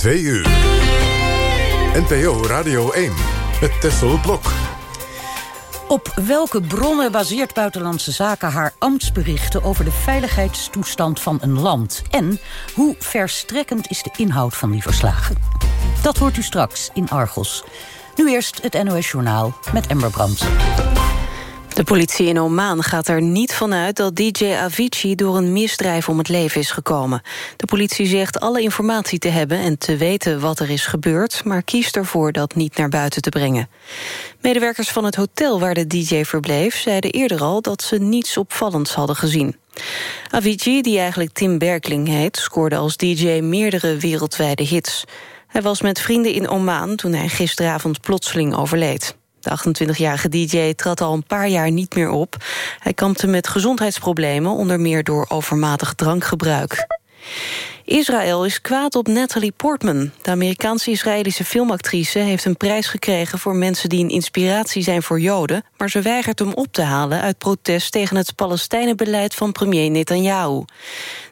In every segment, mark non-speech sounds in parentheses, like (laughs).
2 uur. NPO Radio 1 met Tessel Blok. Op welke bronnen baseert Buitenlandse Zaken haar ambtsberichten... over de veiligheidstoestand van een land? En hoe verstrekkend is de inhoud van die verslagen? Dat hoort u straks in Argos. Nu eerst het NOS Journaal met Ember Brandt. De politie in Oman gaat er niet vanuit dat DJ Avicii door een misdrijf om het leven is gekomen. De politie zegt alle informatie te hebben en te weten wat er is gebeurd, maar kiest ervoor dat niet naar buiten te brengen. Medewerkers van het hotel waar de DJ verbleef zeiden eerder al dat ze niets opvallends hadden gezien. Avicii, die eigenlijk Tim Berkling heet, scoorde als DJ meerdere wereldwijde hits. Hij was met vrienden in Oman toen hij gisteravond plotseling overleed. De 28-jarige DJ trad al een paar jaar niet meer op. Hij kampte met gezondheidsproblemen, onder meer door overmatig drankgebruik. Israël is kwaad op Natalie Portman. De Amerikaanse-Israëlische filmactrice heeft een prijs gekregen... voor mensen die een inspiratie zijn voor Joden... maar ze weigert hem op te halen uit protest tegen het Palestijnenbeleid van premier Netanyahu.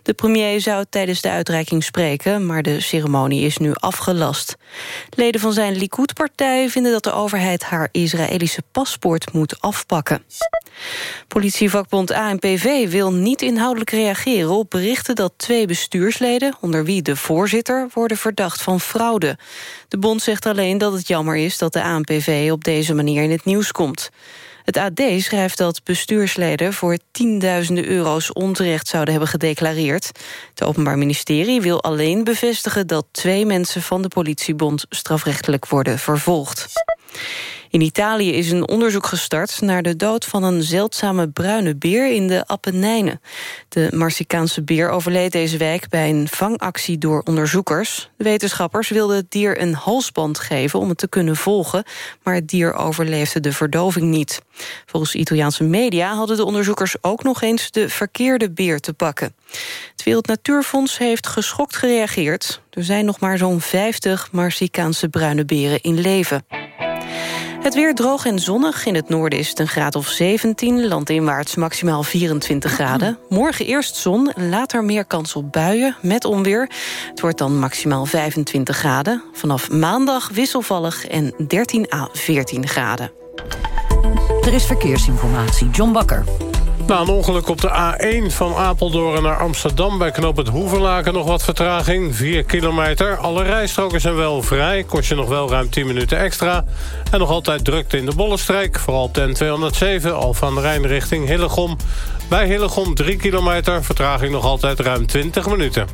De premier zou tijdens de uitreiking spreken... maar de ceremonie is nu afgelast. Leden van zijn Likud-partij vinden dat de overheid... haar Israëlische paspoort moet afpakken. Politievakbond ANPV wil niet inhoudelijk reageren op berichten dat twee bestuursleden, onder wie de voorzitter, worden verdacht van fraude. De bond zegt alleen dat het jammer is dat de ANPV op deze manier in het nieuws komt. Het AD schrijft dat bestuursleden voor tienduizenden euro's onterecht zouden hebben gedeclareerd. Het Openbaar Ministerie wil alleen bevestigen dat twee mensen van de politiebond strafrechtelijk worden vervolgd. In Italië is een onderzoek gestart naar de dood van een zeldzame bruine beer in de Appenijnen. De Marsicaanse beer overleed deze week bij een vangactie door onderzoekers. De wetenschappers wilden het dier een halsband geven om het te kunnen volgen, maar het dier overleefde de verdoving niet. Volgens Italiaanse media hadden de onderzoekers ook nog eens de verkeerde beer te pakken. Het Wereld Natuurfonds heeft geschokt gereageerd. Er zijn nog maar zo'n 50 Marsicaanse bruine beren in leven. Het weer droog en zonnig. In het noorden is het een graad of 17. Landinwaarts maximaal 24 graden. Morgen eerst zon, later meer kans op buien met onweer. Het wordt dan maximaal 25 graden. Vanaf maandag wisselvallig en 13 à 14 graden. Er is verkeersinformatie. John Bakker. Na een ongeluk op de A1 van Apeldoorn naar Amsterdam... bij knop het Hoevenlaken nog wat vertraging. 4 kilometer. Alle rijstroken zijn wel vrij. Kost je nog wel ruim 10 minuten extra. En nog altijd drukte in de Bollenstreek. Vooral op de N207, al van de Rijn richting Hillegom. Bij Hillegom 3 kilometer. Vertraging nog altijd ruim 20 minuten.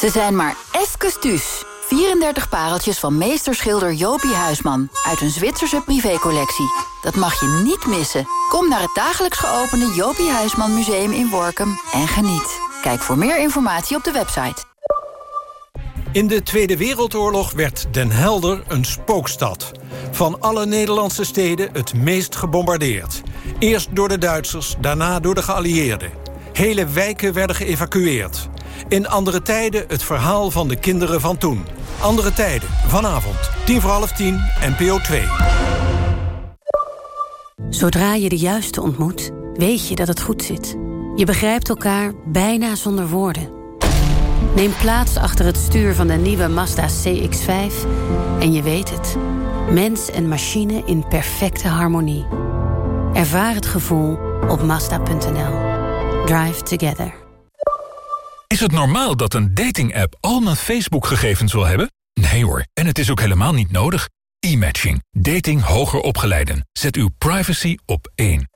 Ze zijn maar even. 34 pareltjes van meesterschilder Jopie Huisman... uit een Zwitserse privécollectie. Dat mag je niet missen. Kom naar het dagelijks geopende Jopie Huisman Museum in Workum en geniet. Kijk voor meer informatie op de website. In de Tweede Wereldoorlog werd Den Helder een spookstad. Van alle Nederlandse steden het meest gebombardeerd. Eerst door de Duitsers, daarna door de geallieerden. Hele wijken werden geëvacueerd. In andere tijden het verhaal van de kinderen van toen. Andere tijden, vanavond, tien voor half tien, NPO 2. Zodra je de juiste ontmoet, weet je dat het goed zit. Je begrijpt elkaar bijna zonder woorden. Neem plaats achter het stuur van de nieuwe Mazda CX-5 en je weet het. Mens en machine in perfecte harmonie. Ervaar het gevoel op Mazda.nl. Drive together. Is het normaal dat een dating-app al mijn Facebook-gegevens wil hebben? Nee hoor, en het is ook helemaal niet nodig. E-matching. Dating hoger opgeleiden. Zet uw privacy op één.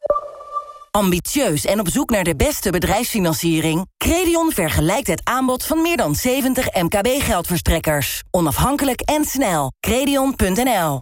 Ambitieus en op zoek naar de beste bedrijfsfinanciering? Credion vergelijkt het aanbod van meer dan 70 MKB-geldverstrekkers. Onafhankelijk en snel. Credion.nl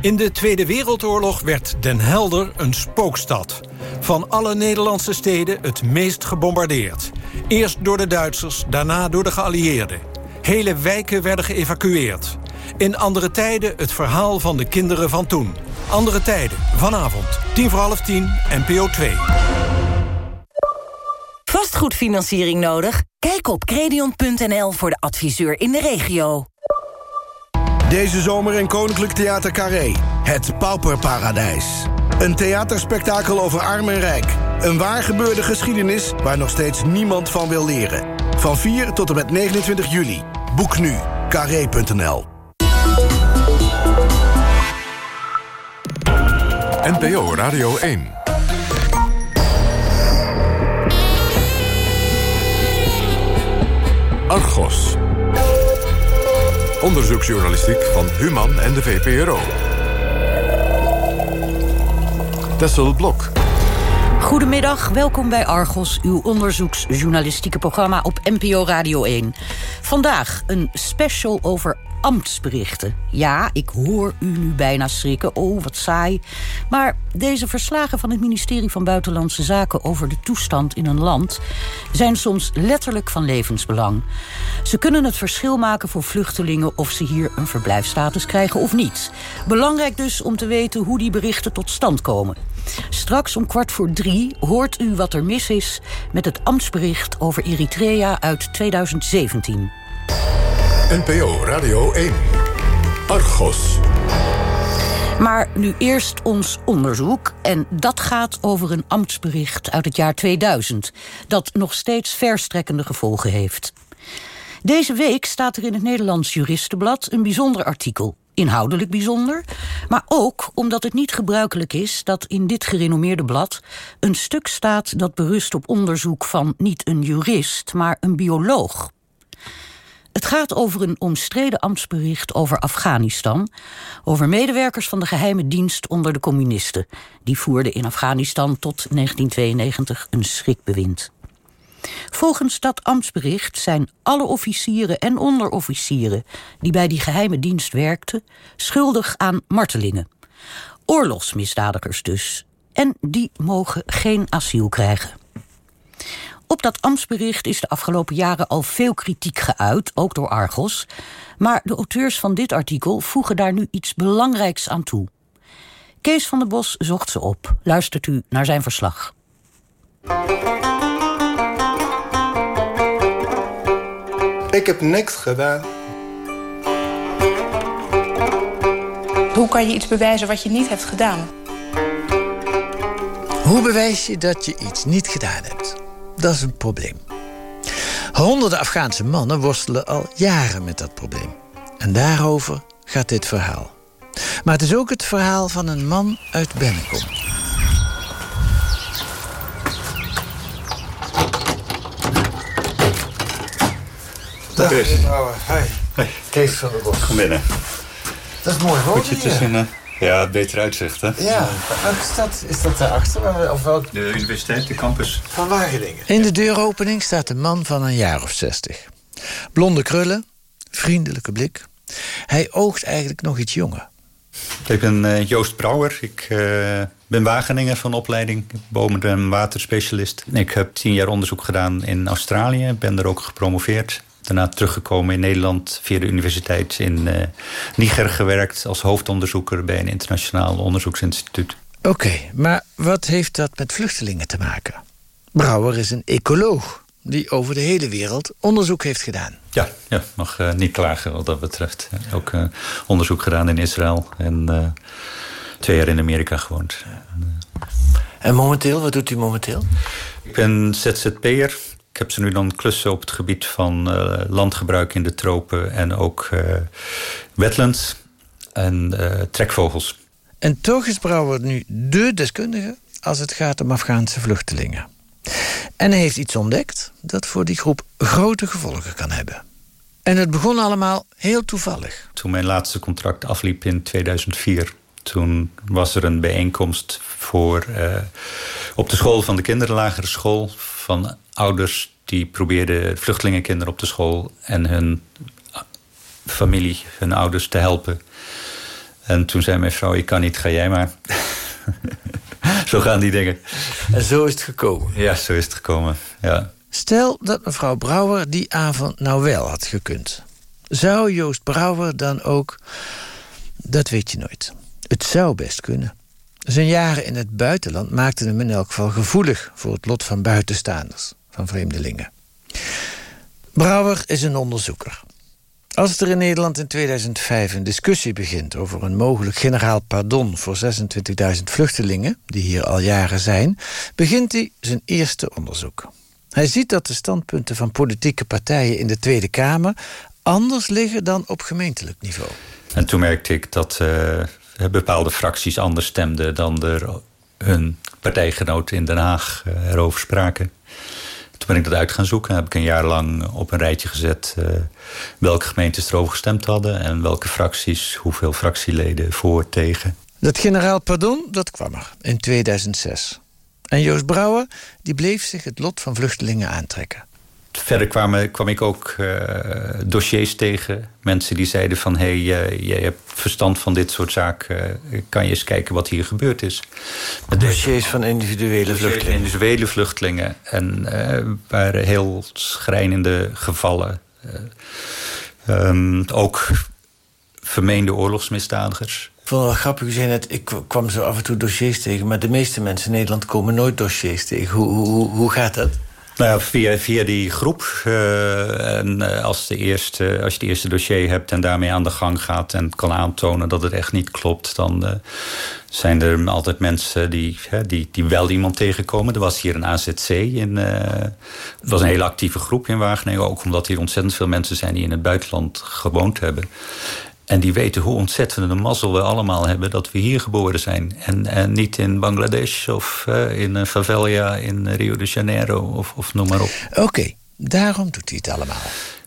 In de Tweede Wereldoorlog werd Den Helder een spookstad. Van alle Nederlandse steden het meest gebombardeerd. Eerst door de Duitsers, daarna door de geallieerden. Hele wijken werden geëvacueerd. In andere tijden het verhaal van de kinderen van toen. Andere tijden, vanavond, tien voor half tien, NPO 2. Vastgoedfinanciering nodig? Kijk op credion.nl voor de adviseur in de regio. Deze zomer in Koninklijk Theater Carré. Het Pauperparadijs. Een theaterspektakel over arm en rijk. Een waar gebeurde geschiedenis waar nog steeds niemand van wil leren. Van 4 tot en met 29 juli. Boek nu. Carré.nl NPO Radio 1. Argos. Onderzoeksjournalistiek van Human en de VPRO. Tessel Blok. Goedemiddag, welkom bij Argos, uw onderzoeksjournalistieke programma op NPO Radio 1. Vandaag een special over ambtsberichten. Ja, ik hoor u nu bijna schrikken. Oh, wat saai. Maar deze verslagen van het ministerie van Buitenlandse Zaken... over de toestand in een land... zijn soms letterlijk van levensbelang. Ze kunnen het verschil maken voor vluchtelingen... of ze hier een verblijfstatus krijgen of niet. Belangrijk dus om te weten hoe die berichten tot stand komen. Straks om kwart voor drie hoort u wat er mis is... met het ambtsbericht over Eritrea uit 2017. NPO Radio 1. Argos. Maar nu eerst ons onderzoek. En dat gaat over een ambtsbericht uit het jaar 2000... dat nog steeds verstrekkende gevolgen heeft. Deze week staat er in het Nederlands Juristenblad een bijzonder artikel. Inhoudelijk bijzonder, maar ook omdat het niet gebruikelijk is... dat in dit gerenommeerde blad een stuk staat... dat berust op onderzoek van niet een jurist, maar een bioloog. Het gaat over een omstreden ambtsbericht over Afghanistan... over medewerkers van de geheime dienst onder de communisten. Die voerden in Afghanistan tot 1992 een schrikbewind. Volgens dat ambtsbericht zijn alle officieren en onderofficieren... die bij die geheime dienst werkten, schuldig aan martelingen. Oorlogsmisdadigers dus. En die mogen geen asiel krijgen. Op dat ambtsbericht is de afgelopen jaren al veel kritiek geuit, ook door Argos. Maar de auteurs van dit artikel voegen daar nu iets belangrijks aan toe. Kees van der Bos zocht ze op. Luistert u naar zijn verslag. Ik heb niks gedaan. Hoe kan je iets bewijzen wat je niet hebt gedaan? Hoe bewijs je dat je iets niet gedaan hebt? Dat is een probleem. Honderden Afghaanse mannen worstelen al jaren met dat probleem. En daarover gaat dit verhaal. Maar het is ook het verhaal van een man uit Bennekom. Dag. Hi. Hey. Kees van der Bos. Kom binnen. Dat is mooi Moet je te zinnen? Ja, beter uitzicht, hè? Ja, welke stad is dat daarachter? Of welk... De universiteit, de campus. Van Wageningen. In de deuropening staat een man van een jaar of zestig. Blonde krullen, vriendelijke blik. Hij oogt eigenlijk nog iets jonger. Ik ben eh, Joost Brouwer. Ik eh, ben Wageningen van opleiding. Bomen- en waterspecialist. Ik heb tien jaar onderzoek gedaan in Australië. Ben er ook gepromoveerd. Daarna teruggekomen in Nederland via de universiteit in eh, Niger gewerkt... als hoofdonderzoeker bij een internationaal onderzoeksinstituut. Oké, maar wat heeft dat met vluchtelingen te maken? Brouwer is een ecoloog die over de hele wereld onderzoek heeft gedaan. Ja, ja mag eh, niet klagen wat dat betreft. Ook eh, onderzoek gedaan in Israël en twee jaar in Amerika gewoond. En momenteel, wat doet u momenteel? Ik ben ZZP'er. Ik heb ze nu dan klussen op het gebied van eh, landgebruik in de tropen... en ook eh, wetlands en eh, trekvogels. En toch is Brouwer nu dé deskundige als het gaat om Afghaanse vluchtelingen. En hij heeft iets ontdekt dat voor die groep grote gevolgen kan hebben. En het begon allemaal heel toevallig. Toen mijn laatste contract afliep in 2004... toen was er een bijeenkomst voor, op de school van de kinderlagere school... van ouders die probeerden vluchtelingenkinderen op de school... en hun familie, hun ouders te helpen. En toen zei mijn vrouw, ik kan niet, ga jij maar. (laughs) zo gaan die dingen. En zo is het gekomen. Ja, zo is het gekomen, ja. Stel dat mevrouw Brouwer die avond nou wel had gekund. Zou Joost Brouwer dan ook... Dat weet je nooit. Het zou best kunnen. Zijn jaren in het buitenland maakten hem in elk geval gevoelig... voor het lot van buitenstaanders, van vreemdelingen. Brouwer is een onderzoeker. Als er in Nederland in 2005 een discussie begint over een mogelijk generaal pardon voor 26.000 vluchtelingen, die hier al jaren zijn, begint hij zijn eerste onderzoek. Hij ziet dat de standpunten van politieke partijen in de Tweede Kamer anders liggen dan op gemeentelijk niveau. En toen merkte ik dat uh, bepaalde fracties anders stemden dan er hun partijgenoten in Den Haag uh, erover spraken. Toen ben ik dat uit gaan zoeken. Heb ik een jaar lang op een rijtje gezet uh, welke gemeentes erover gestemd hadden en welke fracties, hoeveel fractieleden voor, tegen. Dat generaal pardon, dat kwam er in 2006. En Joost Brouwer die bleef zich het lot van vluchtelingen aantrekken. Verder kwam, kwam ik ook uh, dossiers tegen. Mensen die zeiden van... hé, hey, uh, jij hebt verstand van dit soort zaken. kan je eens kijken wat hier gebeurd is. Met dossiers van individuele vluchtelingen? Individuele vluchtelingen. En waren heel schrijnende gevallen. Um, ook vermeende oorlogsmisdadigers. Ik vond het wel grappig, u zei net, ik kwam zo af en toe dossiers tegen... maar de meeste mensen in Nederland komen nooit dossiers tegen. Hoe, hoe, hoe gaat dat? Nou ja, via, via die groep. Uh, en uh, als, de eerste, als je het eerste dossier hebt en daarmee aan de gang gaat... en kan aantonen dat het echt niet klopt... dan uh, zijn er altijd mensen die, die, die wel iemand tegenkomen. Er was hier een AZC. In, het was een hele actieve groep in Wageningen. Ook omdat hier ontzettend veel mensen zijn die in het buitenland gewoond hebben. En die weten hoe ontzettende mazzel we allemaal hebben dat we hier geboren zijn. En, en niet in Bangladesh of uh, in favela in Rio de Janeiro of, of noem maar op. Oké, daarom doet hij het allemaal.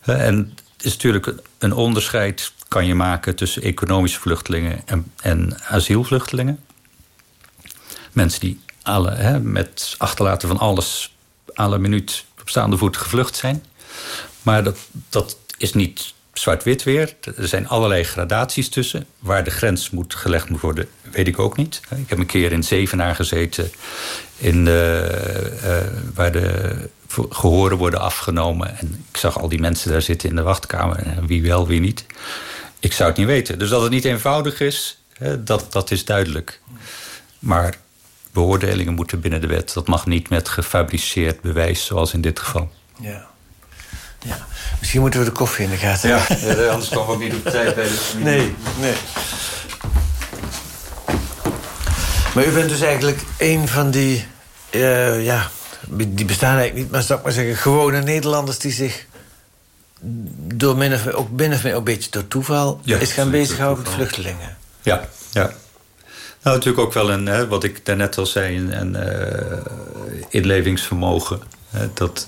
Uh, en het is natuurlijk een onderscheid kan je maken tussen economische vluchtelingen en, en asielvluchtelingen. Mensen die alle, hè, met achterlaten van alles alle minuut op staande voet gevlucht zijn. Maar dat, dat is niet zwart-wit weer. Er zijn allerlei gradaties tussen. Waar de grens moet gelegd moet worden, weet ik ook niet. Ik heb een keer in Zevenaar gezeten... In de, uh, waar de gehoren worden afgenomen. En ik zag al die mensen daar zitten in de wachtkamer. Wie wel, wie niet. Ik zou het niet weten. Dus dat het niet eenvoudig is, dat, dat is duidelijk. Maar beoordelingen moeten binnen de wet. Dat mag niet met gefabriceerd bewijs, zoals in dit geval. Ja. Ja. Misschien moeten we de koffie in de gaten ja. ja anders komen we ook niet op tijd bij de familie. Nee, nee. Maar u bent dus eigenlijk een van die... Uh, ja, die bestaan eigenlijk niet, maar zou ik maar zeggen... gewone Nederlanders die zich door min of ook min of meer een beetje door toeval... Ja, is gaan bezighouden met vluchtelingen. Ja, ja. Nou, natuurlijk ook wel een, hè, wat ik daarnet al zei... een, een uh, inlevingsvermogen. Hè, dat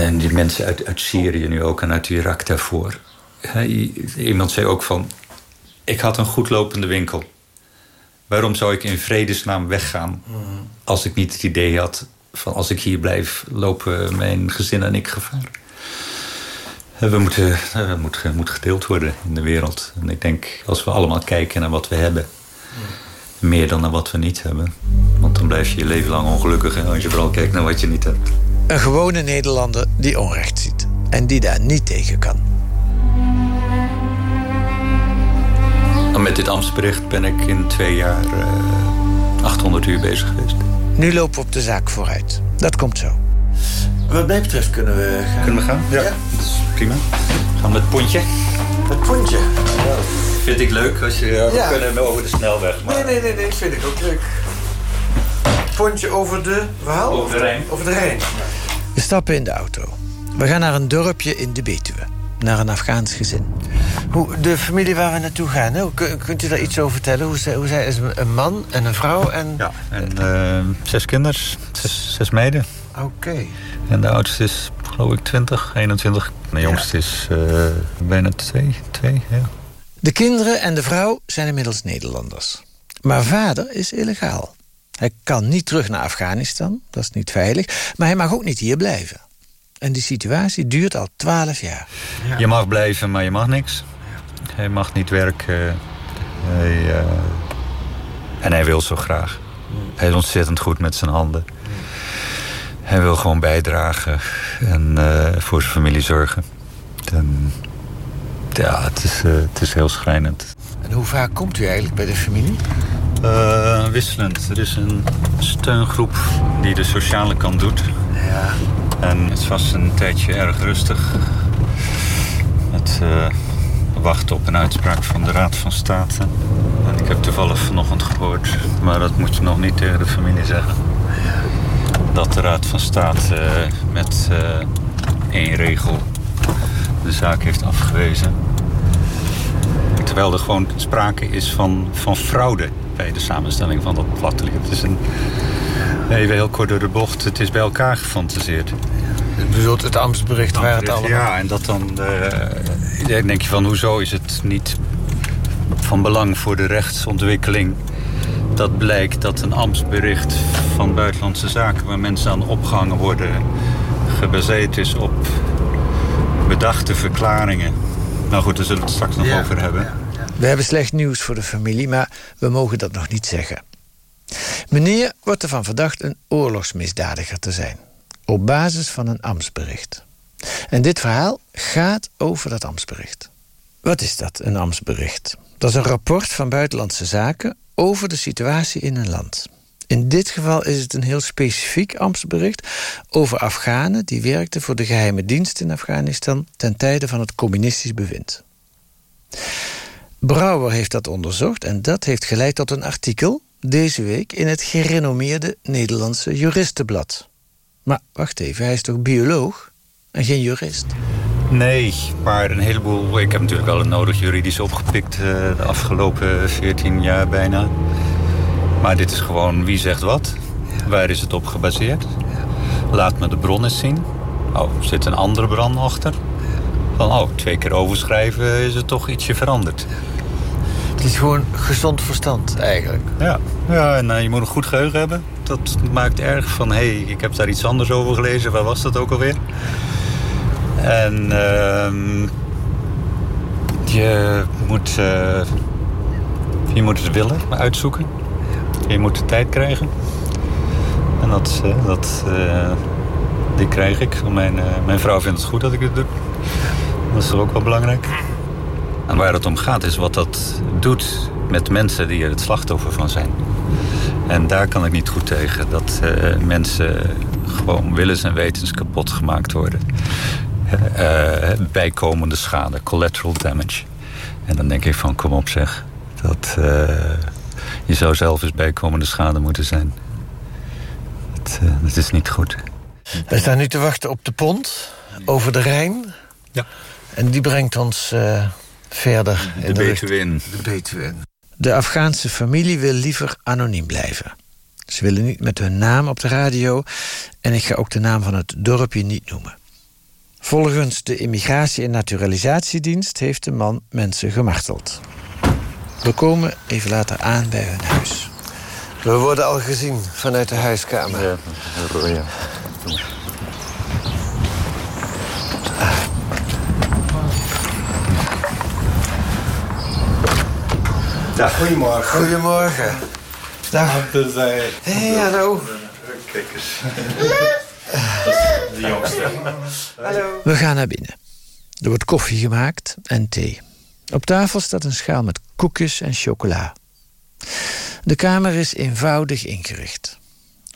en die mensen uit, uit Syrië nu ook en uit Irak daarvoor. iemand zei ook van... ik had een goed lopende winkel. Waarom zou ik in vredesnaam weggaan... als ik niet het idee had van als ik hier blijf... lopen mijn gezin en ik gevaar. We moeten, we moet, moet gedeeld worden in de wereld. En ik denk, als we allemaal kijken naar wat we hebben... meer dan naar wat we niet hebben. Want dan blijf je je leven lang ongelukkig... Hè, als je vooral kijkt naar wat je niet hebt. Een gewone Nederlander die onrecht ziet en die daar niet tegen kan. Met dit ambtsbericht ben ik in twee jaar uh, 800 uur bezig geweest. Nu lopen we op de zaak vooruit. Dat komt zo. Wat mij betreft kunnen we gaan. Kunnen we gaan? Ja. ja. Dat is prima. Gaan we met het pontje. Het pontje? Ja. Vind ik leuk als je... Ja, we ja. kunnen over de snelweg. Maar... Nee, nee, nee, nee. Vind ik ook leuk. Pontje over de... Verhaal? Over de Rijn. Over de Rijn. We stappen in de auto. We gaan naar een dorpje in de Betuwe. Naar een Afghaans gezin. Hoe, de familie waar we naartoe gaan, hè? kunt u daar iets over vertellen? Hoe zij, hoe zij is een man en een vrouw en... Ja, en uh, zes kinders, zes, zes meiden. Oké. Okay. En de oudste is, geloof ik, 20, 21. En de jongste ja. is uh, bijna twee, twee, ja. De kinderen en de vrouw zijn inmiddels Nederlanders. Maar vader is illegaal. Hij kan niet terug naar Afghanistan, dat is niet veilig. Maar hij mag ook niet hier blijven. En die situatie duurt al twaalf jaar. Ja. Je mag blijven, maar je mag niks. Hij mag niet werken. Hij, uh... En hij wil zo graag. Hij is ontzettend goed met zijn handen. Hij wil gewoon bijdragen en uh, voor zijn familie zorgen. En, ja, het is, uh, het is heel schrijnend. En hoe vaak komt u eigenlijk bij de familie? Uh, wisselend. Er is een steungroep die de sociale kant doet. Ja. En het was een tijdje erg rustig. Het uh, wachten op een uitspraak van de Raad van State. En ik heb toevallig vanochtend gehoord, maar dat moet je nog niet tegen de familie zeggen. Dat de Raad van State uh, met één regel de zaak heeft afgewezen. Terwijl er gewoon sprake is van, van fraude bij de samenstelling van dat platelier. Het is een, even heel kort door de bocht, het is bij elkaar gefantaseerd. Je bedoelt het Amtsbericht waar het allemaal... Ja, en dat dan... dan denk je van, hoezo is het niet van belang voor de rechtsontwikkeling... dat blijkt dat een ambtsbericht van Buitenlandse Zaken... waar mensen aan opgehangen worden... gebaseerd is op bedachte verklaringen. Nou goed, daar zullen we het straks nog Ja, over hebben. We hebben slecht nieuws voor de familie, maar we mogen dat nog niet zeggen. Meneer wordt ervan verdacht een oorlogsmisdadiger te zijn. Op basis van een ambtsbericht. En dit verhaal gaat over dat ambtsbericht. Wat is dat, een ambtsbericht? Dat is een rapport van Buitenlandse Zaken over de situatie in een land. In dit geval is het een heel specifiek ambtsbericht over Afghanen die werkten voor de geheime dienst in Afghanistan ten tijde van het communistisch bewind. Brouwer heeft dat onderzocht en dat heeft geleid tot een artikel deze week in het gerenommeerde Nederlandse Juristenblad. Maar wacht even, hij is toch bioloog en geen jurist? Nee, maar een heleboel... Ik heb natuurlijk wel een nodig juridisch opgepikt... eh, de afgelopen 14 jaar bijna. Maar dit is gewoon wie zegt wat. Waar is het op gebaseerd? Laat me de bron eens zien. Oh, zit een andere bron achter. Van, oh, twee keer overschrijven is het toch ietsje veranderd. Het is gewoon gezond verstand eigenlijk. Ja, ja en eh, je moet een goed geheugen hebben. Dat maakt erg van, hé, hey, ik heb daar iets anders over gelezen. Waar was dat ook alweer? En ehm, je, moet, eh, je moet het willen uitzoeken. Je moet de tijd krijgen. En dat, eh, dat die krijg ik. Mijn, mijn vrouw vindt het goed dat ik dit doe. Dat is toch ook wel belangrijk. En waar het om gaat is wat dat doet met mensen die er het slachtoffer van zijn. En daar kan ik niet goed tegen. Dat eh, mensen gewoon willens en wetens kapot gemaakt worden. Eh, eh, bijkomende schade, collateral damage. En dan denk ik van, kom op zeg. Dat, eh, je zou zelf eens bijkomende schade moeten zijn. Het is niet goed. Wij staan nu te wachten op de pont over de Rijn. Ja. En die brengt ons eh, verder. De in de Betuwe in. De Betuwe in. De Afghaanse familie wil liever anoniem blijven. Ze willen niet met hun naam op de radio... en ik ga ook de naam van het dorpje niet noemen. Volgens de Immigratie- en Naturalisatiedienst... heeft de man mensen gemarteld. We komen even later aan bij hun huis. We worden al gezien vanuit de huiskamer. Ja, ja. Dag. Goedemorgen. Goedemorgen. Dag. Hé, hey, hallo. Kijk eens. De jongste. Hallo. We gaan naar binnen. Er wordt koffie gemaakt en thee. Op tafel staat een schaal met koekjes en chocola. De kamer is eenvoudig ingericht.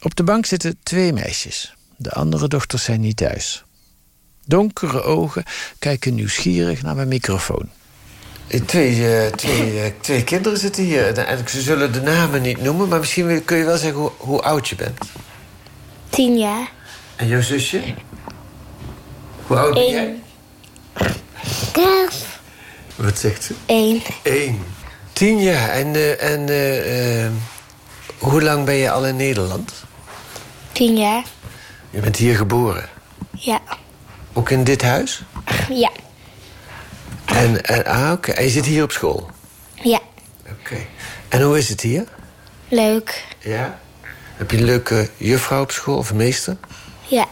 Op de bank zitten twee meisjes. De andere dochters zijn niet thuis. Donkere ogen kijken nieuwsgierig naar mijn microfoon. Twee, eh, twee, eh, twee kinderen zitten hier. En ze zullen de namen niet noemen, maar misschien kun je wel zeggen hoe, hoe oud je bent. Tien jaar. En jouw zusje? Hoe oud ben jij? Elf. Wat zegt ze? Eén. Eén. Tien jaar. En, eh, en eh, eh, hoe lang ben je al in Nederland? Tien jaar. Je bent hier geboren. Ja. Ook in dit huis? Ja. En, en, ah, oké. en je zit hier op school? Ja. Oké. En hoe is het hier? Leuk. Ja. Heb je een leuke juffrouw op school of meester? Ja.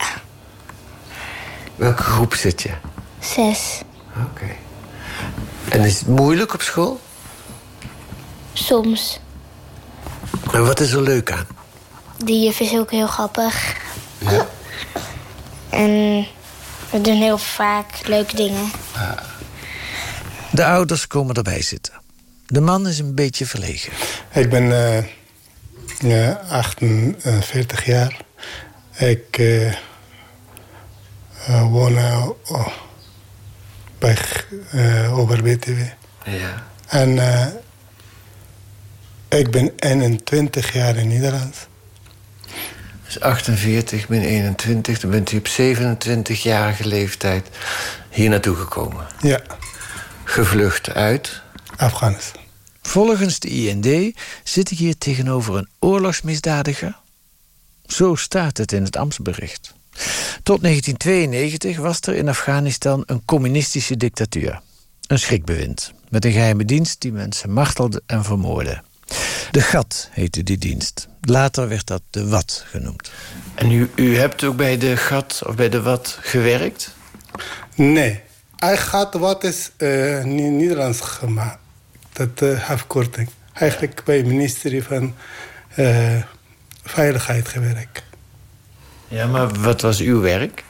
Welke groep zit je? Zes. Oké. En is het moeilijk op school? Soms. En wat is er leuk aan? Die juf is ook heel grappig. Ja. En we doen heel vaak leuke dingen. De ouders komen erbij zitten. De man is een beetje verlegen. Ik ben eh, ja, 48 jaar. Ik eh, eh, woon eh, oh, bij uh, over BTW. Ja. En uh, ik ben 21 jaar in Nederland. Dus 48 min 21, dan bent u op 27-jarige leeftijd hier naartoe gekomen. Ja. Gevlucht uit? Afghanistan. Volgens de IND zit ik hier tegenover een oorlogsmisdadiger. Zo staat het in het ambtsbericht. Tot 1992 was er in Afghanistan een communistische dictatuur. Een schrikbewind, met een geheime dienst die mensen martelde en vermoordde. De GAT heette die dienst. Later werd dat de WAT genoemd. En u, u hebt ook bij de GAT of bij de WAT gewerkt? Nee. Hij gaat wat is uh, Nederlands gemaakt. Dat uh, afkorting. Eigenlijk bij het ministerie van uh, Veiligheid gewerkt. Ja, maar wat was uw werk?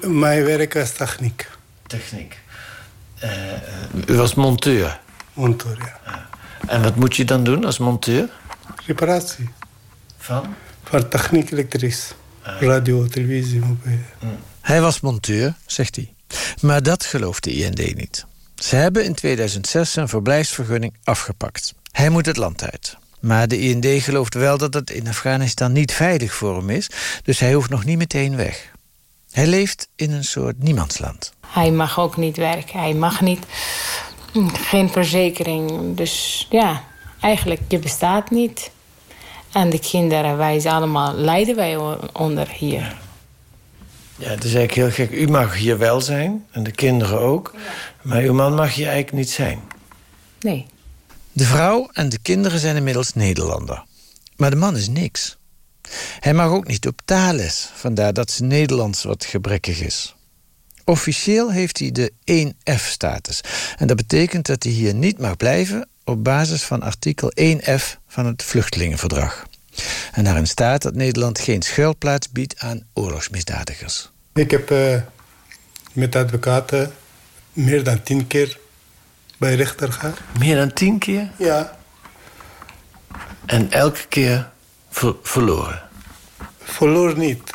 mijn werk was techniek. Techniek. u was monteur? Monteur, ja. ja. En wat moet je dan doen als monteur? Reparatie. Van? Van techniek, elektrisch. Radio, televisie, mobiel. Hij was monteur, zegt hij. Maar dat gelooft de IND niet. Ze hebben in 2006 zijn verblijfsvergunning afgepakt. Hij moet het land uit. Maar de IND gelooft wel dat het in Afghanistan niet veilig voor hem is... dus hij hoeft nog niet meteen weg. Hij leeft in een soort niemandsland. Hij mag ook niet werken. Hij mag niet... Geen verzekering. Dus ja, eigenlijk, je bestaat niet. En de kinderen, wij allemaal... lijden wij onder hier. Ja, het is eigenlijk heel gek. U mag hier wel zijn, en de kinderen ook. Maar uw man mag hier eigenlijk niet zijn. Nee. De vrouw en de kinderen zijn inmiddels Nederlander. Maar de man is niks. Hij mag ook niet op taalles, vandaar dat zijn Nederlands wat gebrekkig is. Officieel heeft hij de 1F-status. En dat betekent dat hij hier niet mag blijven op basis van artikel 1F van het Vluchtelingenverdrag. En daarin staat dat Nederland geen schuilplaats biedt aan oorlogsmisdadigers. Ik heb uh, met advocaten meer dan tien keer bij rechter gehad. Meer dan tien keer? Ja. En elke keer ver verloren? Verloor niet.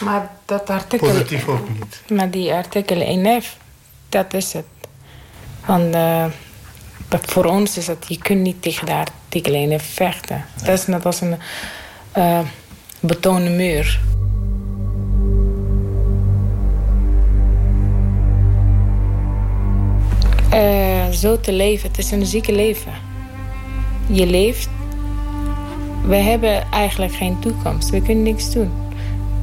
Maar dat artikel... Positief ook niet. Maar die artikel 1F, dat is het. Want uh, voor ons is het, je kunt niet tegen de artikel 1F vechten. Dat is net als een uh, betonnen muur. Uh, zo te leven, het is een zieke leven. Je leeft. We hebben eigenlijk geen toekomst. We kunnen niks doen.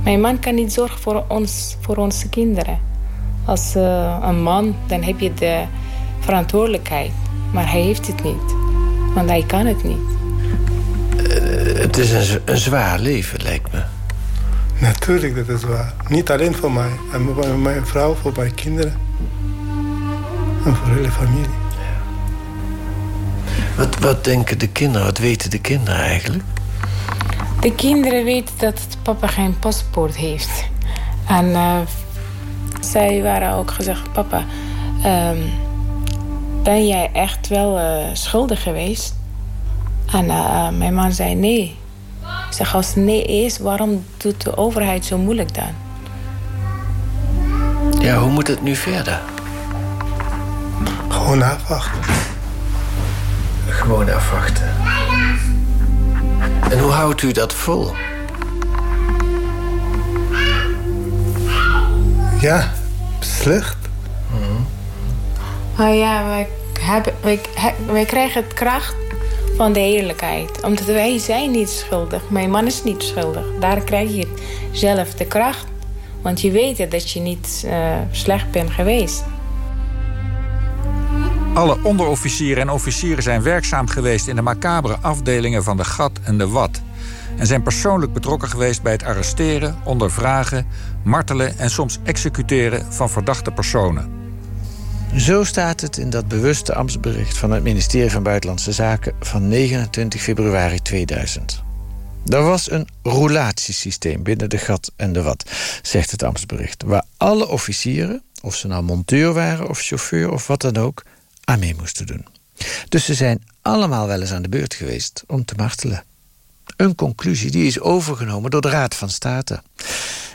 Mijn man kan niet zorgen voor ons, voor onze kinderen. Als uh, een man, dan heb je de verantwoordelijkheid. Maar hij heeft het niet. Want hij kan het niet. Uh, het is een, een, zwaar leven, lijkt me. Natuurlijk, dat is waar. Niet alleen voor mij. En voor mijn vrouw, voor mijn kinderen. En voor de hele familie. Ja. Wat, wat denken de kinderen? Wat weten de kinderen eigenlijk? De kinderen weten dat papa geen paspoort heeft. En uh, zij waren ook gezegd... Papa, um, ben jij echt wel uh, schuldig geweest? En uh, mijn man zei nee. Ik zeg, als het nee is, waarom doet de overheid zo moeilijk dan? Ja, hoe moet het nu verder? Gewoon afwachten. Gewoon afwachten. En hoe houdt u dat vol? Ja, slecht. Oh ja, wij, krijgen het kracht van de eerlijkheid. Omdat wij zijn niet schuldig. Mijn man is niet schuldig. Daar krijg je zelf de kracht. Want je weet dat je niet uh, slecht bent geweest. Alle onderofficieren en officieren zijn werkzaam geweest in de macabere afdelingen van de GAT en de WAT. En zijn persoonlijk betrokken geweest bij het arresteren, ondervragen, martelen en soms executeren van verdachte personen. Zo staat het in dat bewuste ambtsbericht van het ministerie van Buitenlandse Zaken van 29 februari 2000. Er was een roulatiesysteem binnen de GAT en de WAT, zegt het ambtsbericht, waar alle officieren, of ze nou monteur waren of chauffeur of wat dan ook, aan mee moesten doen. Dus ze zijn allemaal wel eens aan de beurt geweest om te martelen. Een conclusie die is overgenomen door de Raad van State.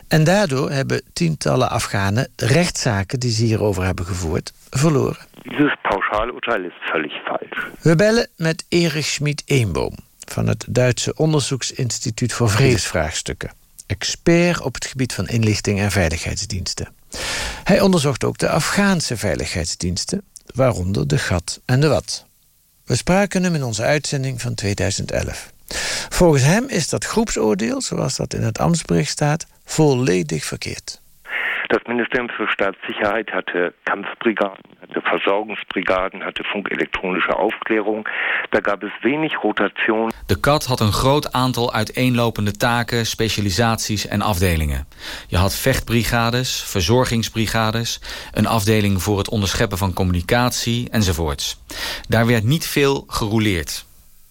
En daardoor hebben tientallen Afghanen rechtszaken die ze hierover hebben gevoerd, verloren. Dieses Pauschalurteil ist völlig falsch. We bellen met Erich Schmid-Eenboom van het Duitse Onderzoeksinstituut voor Vredesvraagstukken. Expert op het gebied van inlichting en veiligheidsdiensten. Hij onderzocht ook de Afghaanse veiligheidsdiensten, waaronder de GAT en de WAT. We spraken hem in onze uitzending van 2011. Volgens hem is dat groepsoordeel, zoals dat in het ambtsbericht staat, volledig verkeerd. Das Ministerium für Staatssicherheit hatte Kampfbrigaden, hatte Versorgungsbrigaden, hatte funkelektronische Aufklärung. Da gab es wenig Rotation. De kat had een groot aantal uiteenlopende taken, specialisaties en afdelingen. Je had vechtbrigades, verzorgingsbrigades, een afdeling voor het onderscheppen van communicatie enzovoorts. Daar werd niet veel gerouleerd.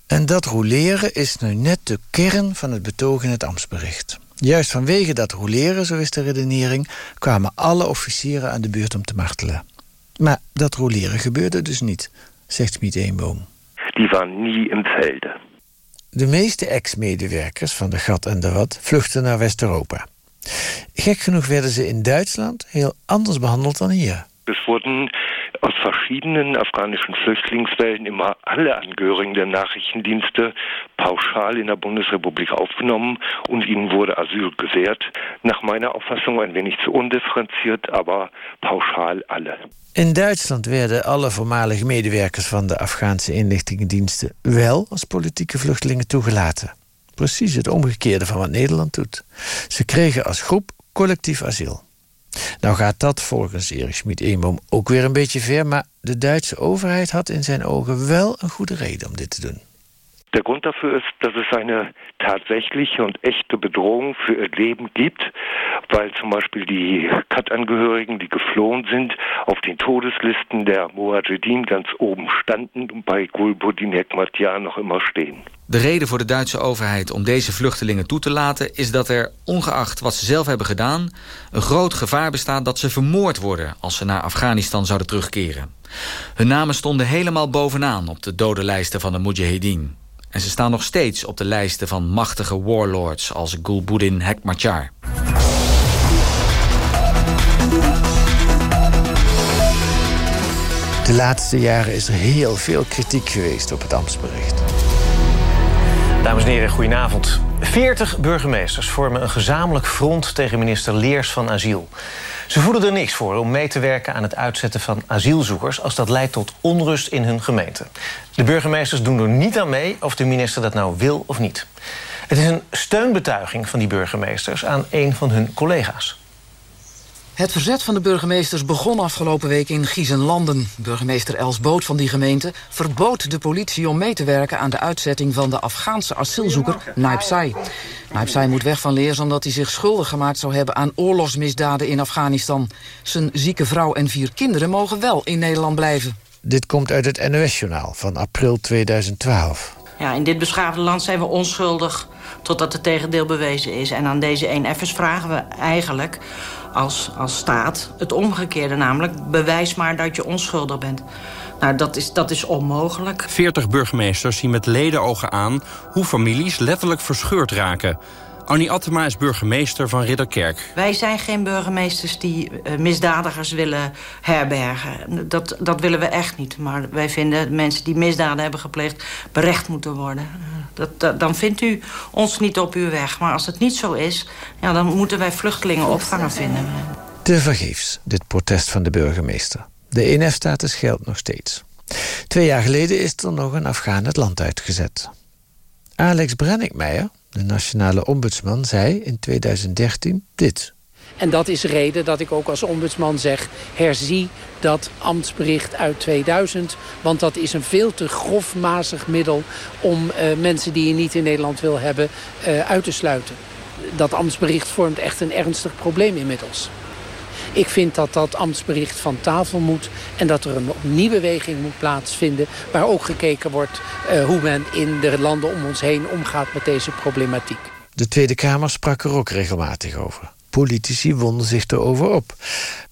En dat roleren is nu net de kern van het betoog in het ambtsbericht. Juist vanwege dat roleren, zo is de redenering, kwamen alle officieren aan de beurt om te martelen. Maar dat roleren gebeurde dus niet, zegt Smit Eenboom. Die waren nie im Velde. De meeste ex-medewerkers van de GAT en de WAT vluchten naar West-Europa. Gek genoeg werden ze in Duitsland heel anders behandeld dan hier. Es wurden aus verschiedenen afghanischen Flüchtlingswellen immer alle Angehörigen der Nachrichtendienste pauschal in der Bundesrepublik aufgenommen und ihnen wurde Asyl gewährt. Nach meiner Auffassung ein wenig zu undifferenziert, aber pauschal alle. In Duitsland werden alle voormalige medewerkers van de Afghaanse inlichtingendiensten wel als politieke vluchtelingen toegelaten. Precies het omgekeerde van wat Nederland doet. Ze kregen als groep collectief asiel. Nou gaat dat volgens Erich Schmid-Eenboom ook weer een beetje ver... maar de Duitse overheid had in zijn ogen wel een goede reden om dit te doen. Der Grund dafür ist, dass es eine tatsächliche und echte Bedrohung für ihr Leben gibt, weil zum Beispiel die Kat-Angehörigen, die geflohen sind, auf den Todeslisten der Mujahedin ganz oben standen und bei Gulbuddin Hekmatyar noch immer stehen. De reden voor de Duitse overheid om deze vluchtelingen toe te laten... is dat er, ongeacht wat ze zelf hebben gedaan... een groot gevaar bestaat dat ze vermoord worden... als ze naar Afghanistan zouden terugkeren. Hun namen stonden helemaal bovenaan op de dodenlijsten van de Mujahedin. En ze staan nog steeds op de lijsten van machtige warlords... als Gulbuddin Hekmatyar. De laatste jaren is er heel veel kritiek geweest op het ambtsbericht. Dames en heren, goedenavond. 40 burgemeesters vormen een gezamenlijk front tegen minister Leers van Asiel. Ze voelen er niks voor om mee te werken aan het uitzetten van asielzoekers... als dat leidt tot onrust in hun gemeente. De burgemeesters doen er niet aan mee of de minister dat nou wil of niet. Het is een steunbetuiging van die burgemeesters aan een van hun collega's. Het verzet van de burgemeesters begon afgelopen week in Giezenlanden. Burgemeester Els Boot van die gemeente verbood de politie om mee te werken... aan de uitzetting van de Afghaanse asielzoeker Naip Sai. Naip Sai moet weg van Leers omdat hij zich schuldig gemaakt zou hebben... aan oorlogsmisdaden in Afghanistan. Zijn zieke vrouw en vier kinderen mogen wel in Nederland blijven. Dit komt uit het NOS-journaal van april 2012. Ja, in dit beschaafde land zijn we onschuldig totdat het tegendeel bewezen is. En aan deze 1F'ers vragen we eigenlijk als, als staat het omgekeerde. Namelijk, bewijs maar dat je onschuldig bent. Nou, dat is, dat is onmogelijk. 40 burgemeesters zien met ledenogen aan hoe families letterlijk verscheurd raken. Annie Attema is burgemeester van Ridderkerk. Wij zijn geen burgemeesters die uh, misdadigers willen herbergen. Dat, dat willen we echt niet. Maar wij vinden mensen die misdaden hebben gepleegd... berecht moeten worden. Dat, dat, dan vindt u ons niet op uw weg. Maar als het niet zo is, ja, dan moeten wij vluchtelingen opvangen vinden. Te vergeefs, dit protest van de burgemeester. De INF-status geldt nog steeds. Twee jaar geleden is er nog een Afghaan het land uitgezet. Alex Brennickmeijer, de nationale ombudsman, zei in 2013 dit. En dat is de reden dat ik ook als ombudsman zeg... herzie dat ambtsbericht uit 2000. Want dat is een veel te grofmazig middel... om uh, mensen die je niet in Nederland wil hebben uh, uit te sluiten. Dat ambtsbericht vormt echt een ernstig probleem inmiddels. Ik vind dat dat ambtsbericht van tafel moet... en dat er een nieuwe beweging moet plaatsvinden... waar ook gekeken wordt uh, hoe men in de landen om ons heen omgaat met deze problematiek. De Tweede Kamer sprak er ook regelmatig over. Politici wonden zich erover op.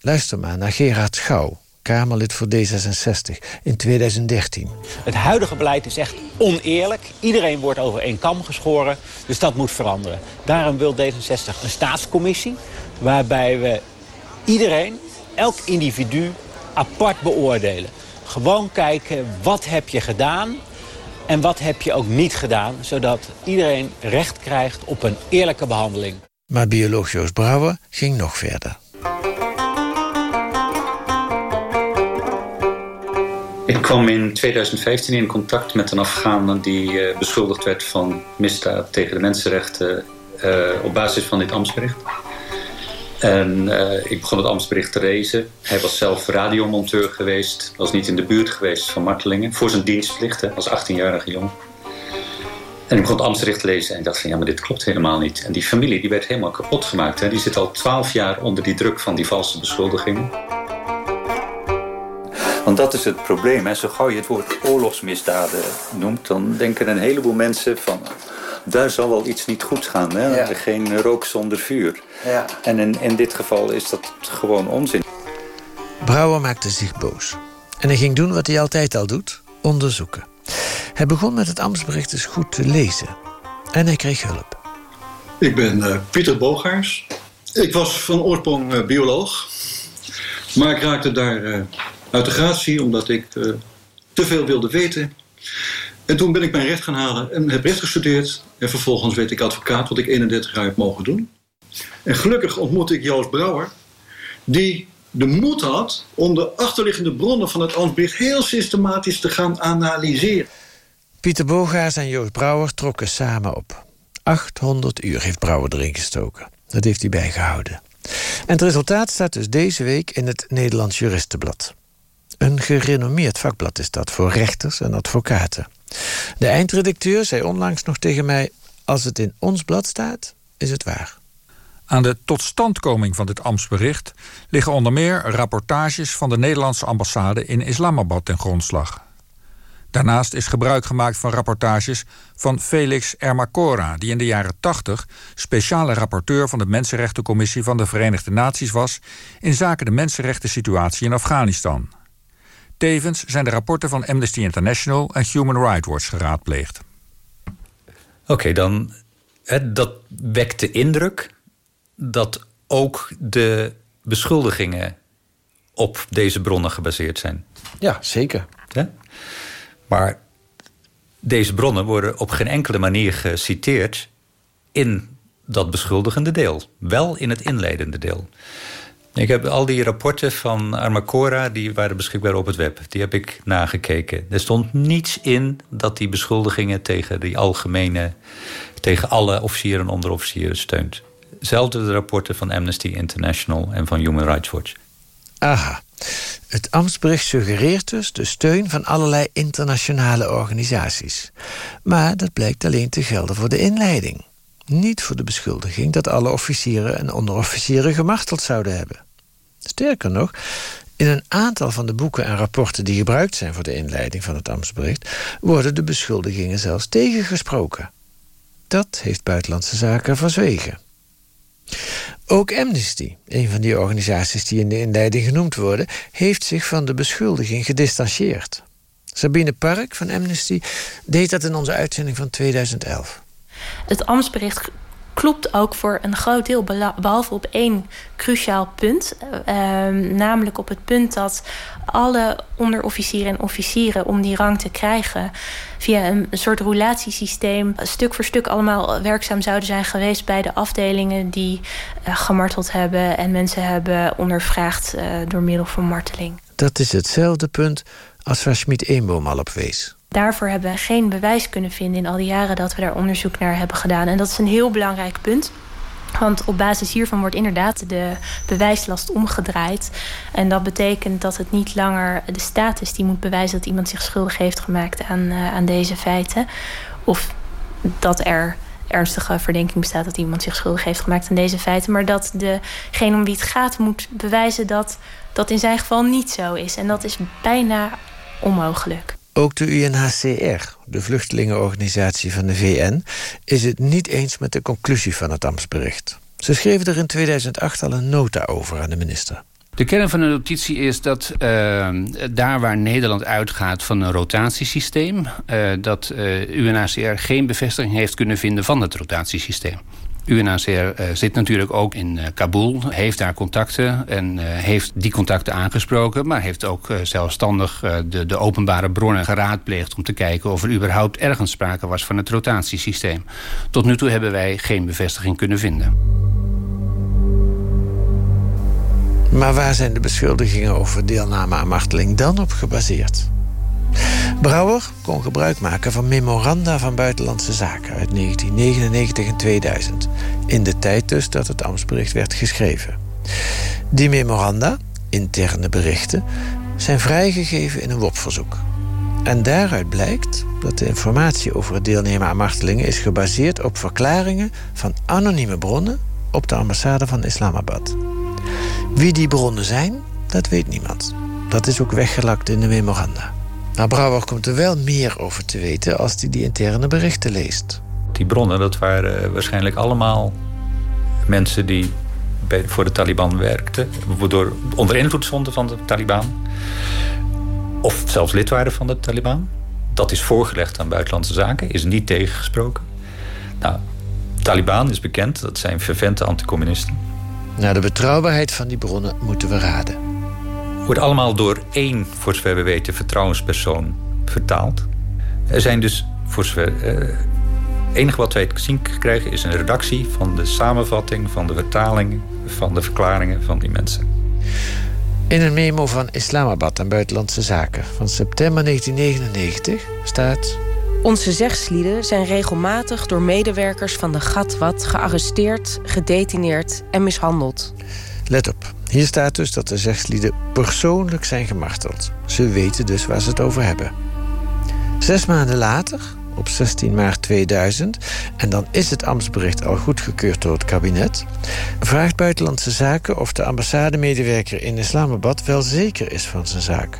Luister maar naar Gerard Schouw, Kamerlid voor D66 in 2013. Het huidige beleid is echt oneerlijk. Iedereen wordt over één kam geschoren, dus dat moet veranderen. Daarom wil D66 een staatscommissie... waarbij we iedereen, elk individu, apart beoordelen. Gewoon kijken, wat heb je gedaan en wat heb je ook niet gedaan... zodat iedereen recht krijgt op een eerlijke behandeling. Maar bioloog Joost Brouwer ging nog verder. Ik kwam in 2015 in contact met een Afghaan die uh, beschuldigd werd van misdaad tegen de mensenrechten uh, op basis van dit ambtsbericht. En uh, ik begon het ambtsbericht te lezen. Hij was zelf radiomonteur geweest, was niet in de buurt geweest van martelingen, voor zijn dienstplicht als 18-jarige jongen. En ik begon het ambtsbericht te lezen en dacht van ja, maar dit klopt helemaal niet. En die familie die werd helemaal kapot gemaakt. Hè. Die zit al twaalf jaar onder die druk van die valse beschuldigingen. Want dat is het probleem. Hè. Zo gauw je het woord oorlogsmisdaden noemt... dan denken een heleboel mensen van... daar zal wel iets niet goed gaan. Hè? Ja. Geen rook zonder vuur. Ja. En in, in dit geval is dat gewoon onzin. Brouwer maakte zich boos. En hij ging doen wat hij altijd al doet. Onderzoeken. Hij begon met het ambtsbericht eens goed te lezen. En hij kreeg hulp. Ik ben uh, Pieter Bogaars. Ik was van oorsprong uh, bioloog. Maar ik raakte daar uh, uit de gratie omdat ik te veel wilde weten. En toen ben ik mijn recht gaan halen en heb recht gestudeerd. En vervolgens werd ik advocaat, wat ik 31 jaar heb mogen doen. En gelukkig ontmoette ik Joost Brouwer, die de moed had om de achterliggende bronnen van het ambtsbericht heel systematisch te gaan analyseren. Pieter Bogaars en Joost Brouwer trokken samen op. 800 uur heeft Brouwer erin gestoken. Dat heeft hij bijgehouden. En het resultaat staat dus deze week in het Nederlands Juristenblad. Een gerenommeerd vakblad is dat voor rechters en advocaten. De eindredacteur zei onlangs nog tegen mij... als het in ons blad staat, is het waar. Aan de totstandkoming van dit ambtsbericht liggen onder meer rapportages van de Nederlandse ambassade in Islamabad ten grondslag. Daarnaast is gebruik gemaakt van rapportages van Felix Ermacora, die in de jaren 80 speciale rapporteur van de Mensenrechtencommissie van de Verenigde Naties was in zaken de mensenrechten situatie in Afghanistan. Tevens zijn de rapporten van Amnesty International en Human Rights Watch geraadpleegd. Oké, okay, dan dat wekt de indruk dat ook de beschuldigingen op deze bronnen gebaseerd zijn. Ja, zeker. Ja? Maar deze bronnen worden op geen enkele manier geciteerd in dat beschuldigende deel. Wel in het inleidende deel. Ik heb al die rapporten van Armacora, die waren beschikbaar op het web. Die heb ik nagekeken. Er stond niets in dat die beschuldigingen tegen die algemene... tegen alle officieren en onderofficieren steunt. Zelfde de rapporten van Amnesty International en van Human Rights Watch. Aha. Het ambtsbericht suggereert dus de steun van allerlei internationale organisaties. Maar dat blijkt alleen te gelden voor de inleiding. Niet voor de beschuldiging dat alle officieren en onderofficieren gemarteld zouden hebben. Sterker nog, in een aantal van de boeken en rapporten die gebruikt zijn voor de inleiding van het ambtsbericht, worden de beschuldigingen zelfs tegengesproken. Dat heeft Buitenlandse Zaken verzwegen. Ook Amnesty, een van die organisaties die in de inleiding genoemd worden, heeft zich van de beschuldiging gedistanceerd. Sabine Park van Amnesty deed dat in onze uitzending van 2011. Het ambtsbericht klopt ook voor een groot deel, behalve op één cruciaal punt. Uh, namelijk op het punt dat alle onderofficieren en officieren om die rang te krijgen via een soort roulatiesysteem stuk voor stuk allemaal werkzaam zouden zijn geweest bij de afdelingen die uh, gemarteld hebben en mensen hebben ondervraagd uh, door middel van marteling. Dat is hetzelfde punt als waar Schmid Eenboom al op wees. Daarvoor hebben we geen bewijs kunnen vinden in al die jaren dat we daar onderzoek naar hebben gedaan. En dat is een heel belangrijk punt. Want op basis hiervan wordt inderdaad de bewijslast omgedraaid. En dat betekent dat het niet langer de staat is die moet bewijzen dat iemand zich schuldig heeft gemaakt aan, uh, aan deze feiten. Of dat er ernstige verdenking bestaat dat iemand zich schuldig heeft gemaakt aan deze feiten. Maar dat degene om wie het gaat moet bewijzen dat dat in zijn geval niet zo is. En dat is bijna onmogelijk. Ook de UNHCR, de vluchtelingenorganisatie van de VN, is het niet eens met de conclusie van het ambtsbericht. Ze schreven er in 2008 al een nota over aan de minister. De kern van de notitie is dat uh, daar waar Nederland uitgaat van een rotatiesysteem... Uh, dat uh, UNHCR geen bevestiging heeft kunnen vinden van het rotatiesysteem. UNHCR uh, zit natuurlijk ook in uh, Kabul, heeft daar contacten en uh, heeft die contacten aangesproken, maar heeft ook zelfstandig de, de openbare bronnen geraadpleegd om te kijken of er überhaupt ergens sprake was van het rotatiesysteem. Tot nu toe hebben wij geen bevestiging kunnen vinden. Maar waar zijn de beschuldigingen over deelname aan marteling dan op gebaseerd? Brouwer kon gebruik maken van memoranda van Buitenlandse Zaken uit 1999 en 2000, in de tijd dus dat het ambtsbericht werd geschreven. Die memoranda, interne berichten, zijn vrijgegeven in een WOP-verzoek. En daaruit blijkt dat de informatie over het deelnemen aan martelingen is gebaseerd op verklaringen van anonieme bronnen op de ambassade van Islamabad. Wie die bronnen zijn, dat weet niemand. Dat is ook weggelakt in de memoranda. Maar Brouwer komt er wel meer over te weten als hij die interne berichten leest. Die bronnen, dat waren waarschijnlijk allemaal mensen die bij, voor de Taliban werkten, door, onder invloed stonden van de Taliban, of zelfs lid waren van de Taliban. Dat is voorgelegd aan buitenlandse zaken, is niet tegengesproken. Nou, Taliban is bekend, dat zijn fervente anticommunisten. Naar de betrouwbaarheid van die bronnen moeten we raden. Wordt allemaal door één, voor zover we weten, vertrouwenspersoon vertaald. Er zijn dus, voor zover. Eh, enige wat wij te zien krijgen is een redactie van de samenvatting, van de vertalingen, van de verklaringen van die mensen. In een memo van Islamabad aan Buitenlandse Zaken van september 1999 staat. Onze zegslieden zijn regelmatig door medewerkers van de Gatwat gearresteerd, gedetineerd en mishandeld. Let op, hier staat dus dat de zegslieden persoonlijk zijn gemarteld. Ze weten dus waar ze het over hebben. Zes maanden later, op 16 maart 2000, en dan is het ambtsbericht al goedgekeurd door het kabinet, vraagt Buitenlandse Zaken of de ambassademedewerker in Islamabad wel zeker is van zijn zaak.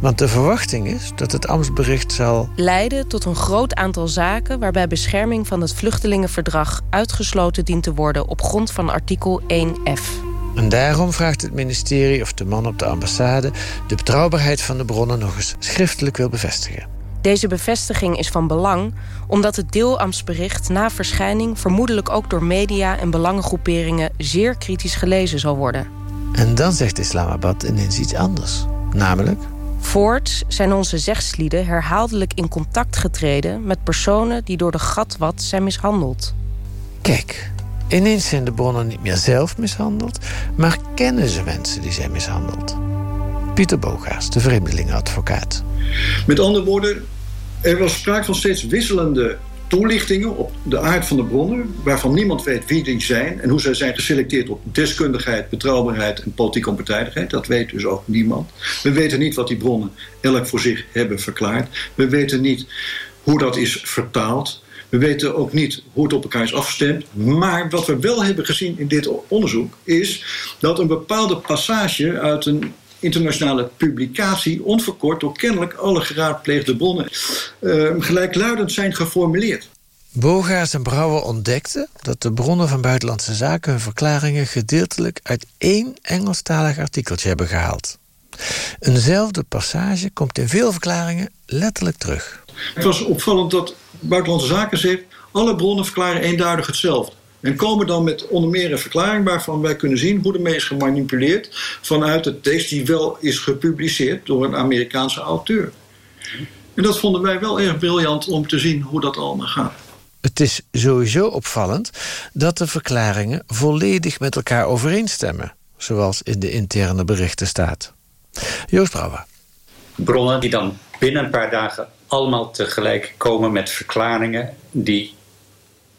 Want de verwachting is dat het ambtsbericht zal leiden tot een groot aantal zaken waarbij bescherming van het vluchtelingenverdrag uitgesloten dient te worden op grond van artikel 1F. En daarom vraagt het ministerie of de man op de ambassade de betrouwbaarheid van de bronnen nog eens schriftelijk wil bevestigen. Deze bevestiging is van belang omdat het deelamtsbericht na verschijning vermoedelijk ook door media en belangengroeperingen zeer kritisch gelezen zal worden. En dan zegt Islamabad ineens iets anders. Namelijk. Voorts zijn onze zegslieden herhaaldelijk in contact getreden met personen die door de gatwat zijn mishandeld. Kijk, ineens zijn de bronnen niet meer zelf mishandeld, maar kennen ze mensen die zijn mishandeld. Pieter Bogaas, de vreemdelingenadvocaat. Met andere woorden, er was sprake van steeds wisselende toelichtingen op de aard van de bronnen, waarvan niemand weet wie die zijn en hoe zij zijn geselecteerd op deskundigheid, betrouwbaarheid en politieke onpartijdigheid. Dat weet dus ook niemand. We weten niet wat die bronnen elk voor zich hebben verklaard. We weten niet hoe dat is vertaald. We weten ook niet hoe het op elkaar is afgestemd. Maar wat we wel hebben gezien in dit onderzoek is dat een bepaalde passage uit een internationale publicatie onverkort door kennelijk alle geraadpleegde bronnen uh, gelijkluidend zijn geformuleerd. Bogaars en Brouwer ontdekten dat de bronnen van Buitenlandse Zaken hun verklaringen gedeeltelijk uit één Engelstalig artikeltje hebben gehaald. Eenzelfde passage komt in veel verklaringen letterlijk terug. Het was opvallend dat Buitenlandse Zaken zegt: alle bronnen verklaren eenduidig hetzelfde. En komen dan met onder meer een verklaring waarvan wij kunnen zien hoe ermee is gemanipuleerd vanuit de tekst die wel is gepubliceerd door een Amerikaanse auteur. En dat vonden wij wel erg briljant om te zien hoe dat allemaal gaat. Het is sowieso opvallend dat de verklaringen volledig met elkaar overeenstemmen, zoals in de interne berichten staat. Joost Brouwer. Bronnen die dan binnen een paar dagen allemaal tegelijk komen met verklaringen die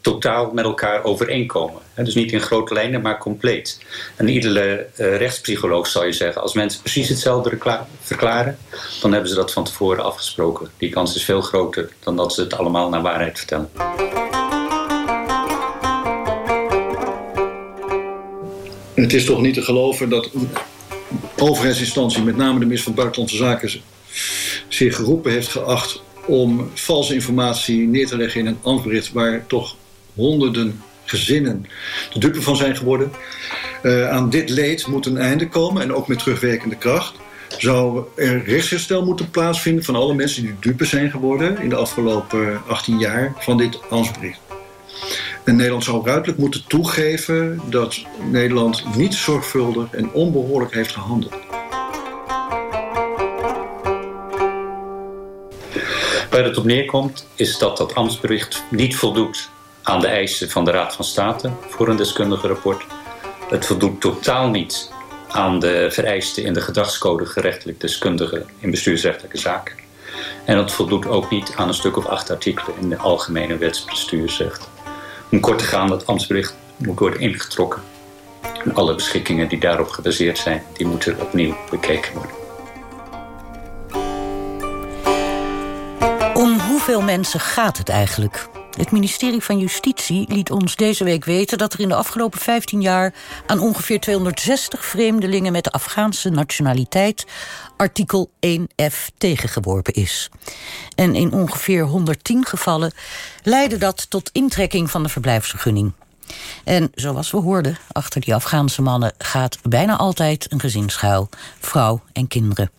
totaal met elkaar overeenkomen. Dus niet in grote lijnen, maar compleet. En iedere uh, rechtspsycholoog zou je zeggen... als mensen precies hetzelfde verklaren... dan hebben ze dat van tevoren afgesproken. Die kans is veel groter dan dat ze het allemaal naar waarheid vertellen. Het is toch niet te geloven dat een overheidsinstantie... met name de minister van Buitenlandse Zaken... zich geroepen heeft geacht om valse informatie neer te leggen in een ambtsbericht... waar toch honderden gezinnen de dupe van zijn geworden. Uh, aan dit leed moet een einde komen en ook met terugwerkende kracht. Zou er rechtsherstel moeten plaatsvinden van alle mensen die dupe zijn geworden in de afgelopen 18 jaar van dit Ansbericht. En Nederland zou ruidelijk moeten toegeven dat Nederland niet zorgvuldig en onbehoorlijk heeft gehandeld. Waar het op neerkomt is dat dat ambtsbericht niet voldoet aan de eisen van de Raad van State voor een deskundige rapport. Het voldoet totaal niet aan de vereisten in de gedragscode gerechtelijk deskundige in bestuursrechtelijke zaken. En het voldoet ook niet aan een stuk of acht artikelen in de Algemene Wetsbestuursrecht. Om kort te gaan, dat ambtsbericht moet worden ingetrokken. En alle beschikkingen die daarop gebaseerd zijn, die moeten opnieuw bekeken worden. Hoeveel mensen gaat het eigenlijk? Het ministerie van Justitie liet ons deze week weten dat er in de afgelopen 15 jaar aan ongeveer 260 vreemdelingen met de Afghaanse nationaliteit artikel 1F tegengeworpen is. En in ongeveer 110 gevallen leidde dat tot intrekking van de verblijfsvergunning. En zoals we hoorden, achter die Afghaanse mannen gaat bijna altijd een gezin schuil, vrouw en kinderen.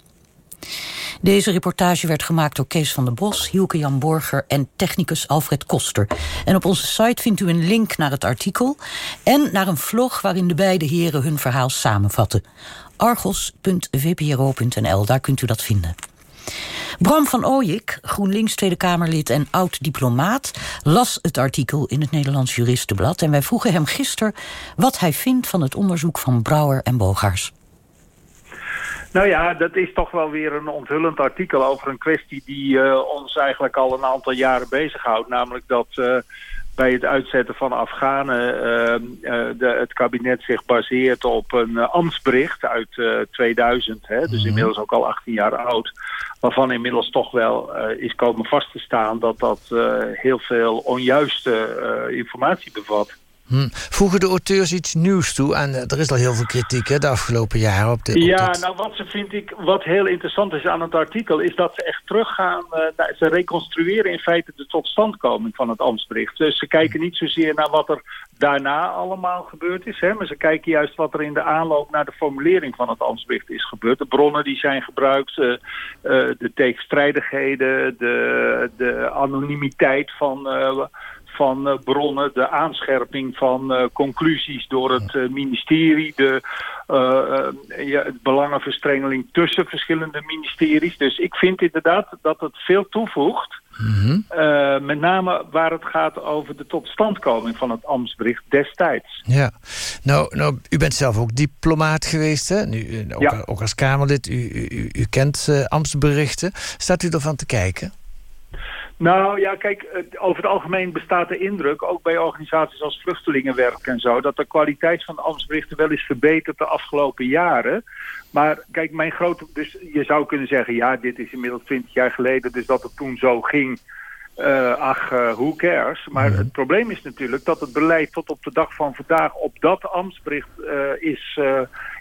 Deze reportage werd gemaakt door Kees van der Bos, Hielke Jan Borger en technicus Alfred Koster. En op onze site vindt u een link naar het artikel en naar een vlog waarin de beide heren hun verhaal samenvatten. argos.vpro.nl, daar kunt u dat vinden. Bram van Ooyik, GroenLinks Tweede Kamerlid en oud-diplomaat... las het artikel in het Nederlands Juristenblad... en wij vroegen hem gisteren wat hij vindt van het onderzoek van Brouwer en Bogaars. Nou ja, dat is toch wel weer een onthullend artikel over een kwestie die uh, ons eigenlijk al een aantal jaren bezighoudt. Namelijk dat uh, bij het uitzetten van Afghanen uh, de, het kabinet zich baseert op een ambtsbericht uit 2000. Hè, dus mhm. inmiddels ook al 18 jaar oud. Waarvan inmiddels toch wel is komen vast te staan dat dat heel veel onjuiste informatie bevat. Hm. Voegen de auteurs iets nieuws toe? En eh, er is al heel veel kritiek hè, de afgelopen jaren op dit. Ja, nou wat ze vind ik, wat heel interessant is aan het artikel, is dat ze echt teruggaan. Uh, ze reconstrueren in feite de totstandkoming van het ambtsbericht. Dus ze kijken niet zozeer naar wat er daarna allemaal gebeurd is, hè, maar ze kijken juist wat er in de aanloop naar de formulering van het ambtsbericht is gebeurd. De bronnen die zijn gebruikt, uh, de tegenstrijdigheden, de, de anonimiteit van van uh, bronnen, de aanscherping van uh, conclusies door het uh, ministerie, de ja, belangenverstrengeling tussen verschillende ministeries. Dus ik vind inderdaad dat het veel toevoegt. Mm -hmm. met name waar het gaat over de totstandkoming van het ambtsbericht destijds. Ja, nou, nou u bent zelf ook diplomaat geweest, hè? Nu, ook, ja. ook als Kamerlid. U, u, u kent ambtsberichten. Staat u ervan te kijken? Nou ja, kijk, over het algemeen bestaat de indruk, ook bij organisaties als Vluchtelingenwerk en zo, dat de kwaliteit van de ambtsberichten wel is verbeterd de afgelopen jaren. Maar kijk, mijn grote, dus je zou kunnen zeggen, ja, dit is inmiddels 20 jaar geleden, dus dat het toen zo ging. Uh, ach, uh, who cares? Maar mhm. het probleem is natuurlijk dat het beleid tot op de dag van vandaag op dat ambtsbericht uh, is,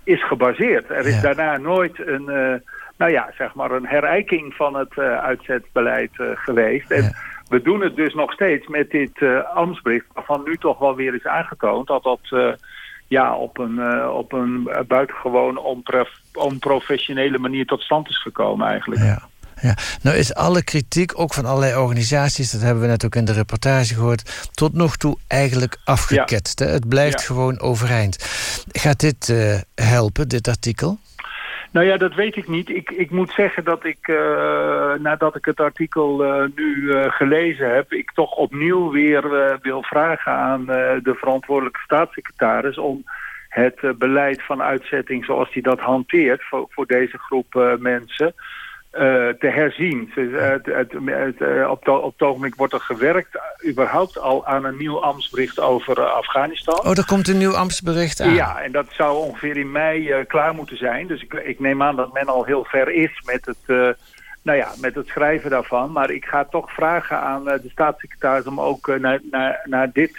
is gebaseerd. Er is daarna nooit een nou ja, zeg maar een herijking van het uh, uitzetbeleid uh, geweest. En we doen het dus nog steeds met dit uh, ambtsbericht, waarvan nu toch wel weer is aangetoond dat dat ja, op een, op een buitengewoon onprofessionele manier tot stand is gekomen eigenlijk. Ja. Ja. Nou is alle kritiek, ook van allerlei organisaties... dat hebben we net ook in de reportage gehoord... tot nog toe eigenlijk afgeketst. Het blijft gewoon overeind. Gaat dit helpen, dit artikel? Nou ja, dat weet ik niet. Ik, ik moet zeggen dat ik, uh, nadat ik het artikel uh, nu uh, gelezen heb... ik toch opnieuw weer wil vragen aan de verantwoordelijke staatssecretaris... om het beleid van uitzetting zoals hij dat hanteert voor, voor deze groep mensen... Uh, te herzien. Het, uh, op, het ogenblik wordt er gewerkt überhaupt al aan een nieuw ambtsbericht over Afghanistan. Oh, er komt een nieuw ambtsbericht aan. Ja, en dat zou ongeveer in mei klaar moeten zijn. Dus ik, ik, neem aan dat men al heel ver is met het, nou ja, met het schrijven daarvan. Maar ik ga toch vragen aan de staatssecretaris om ook naar, naar, naar dit...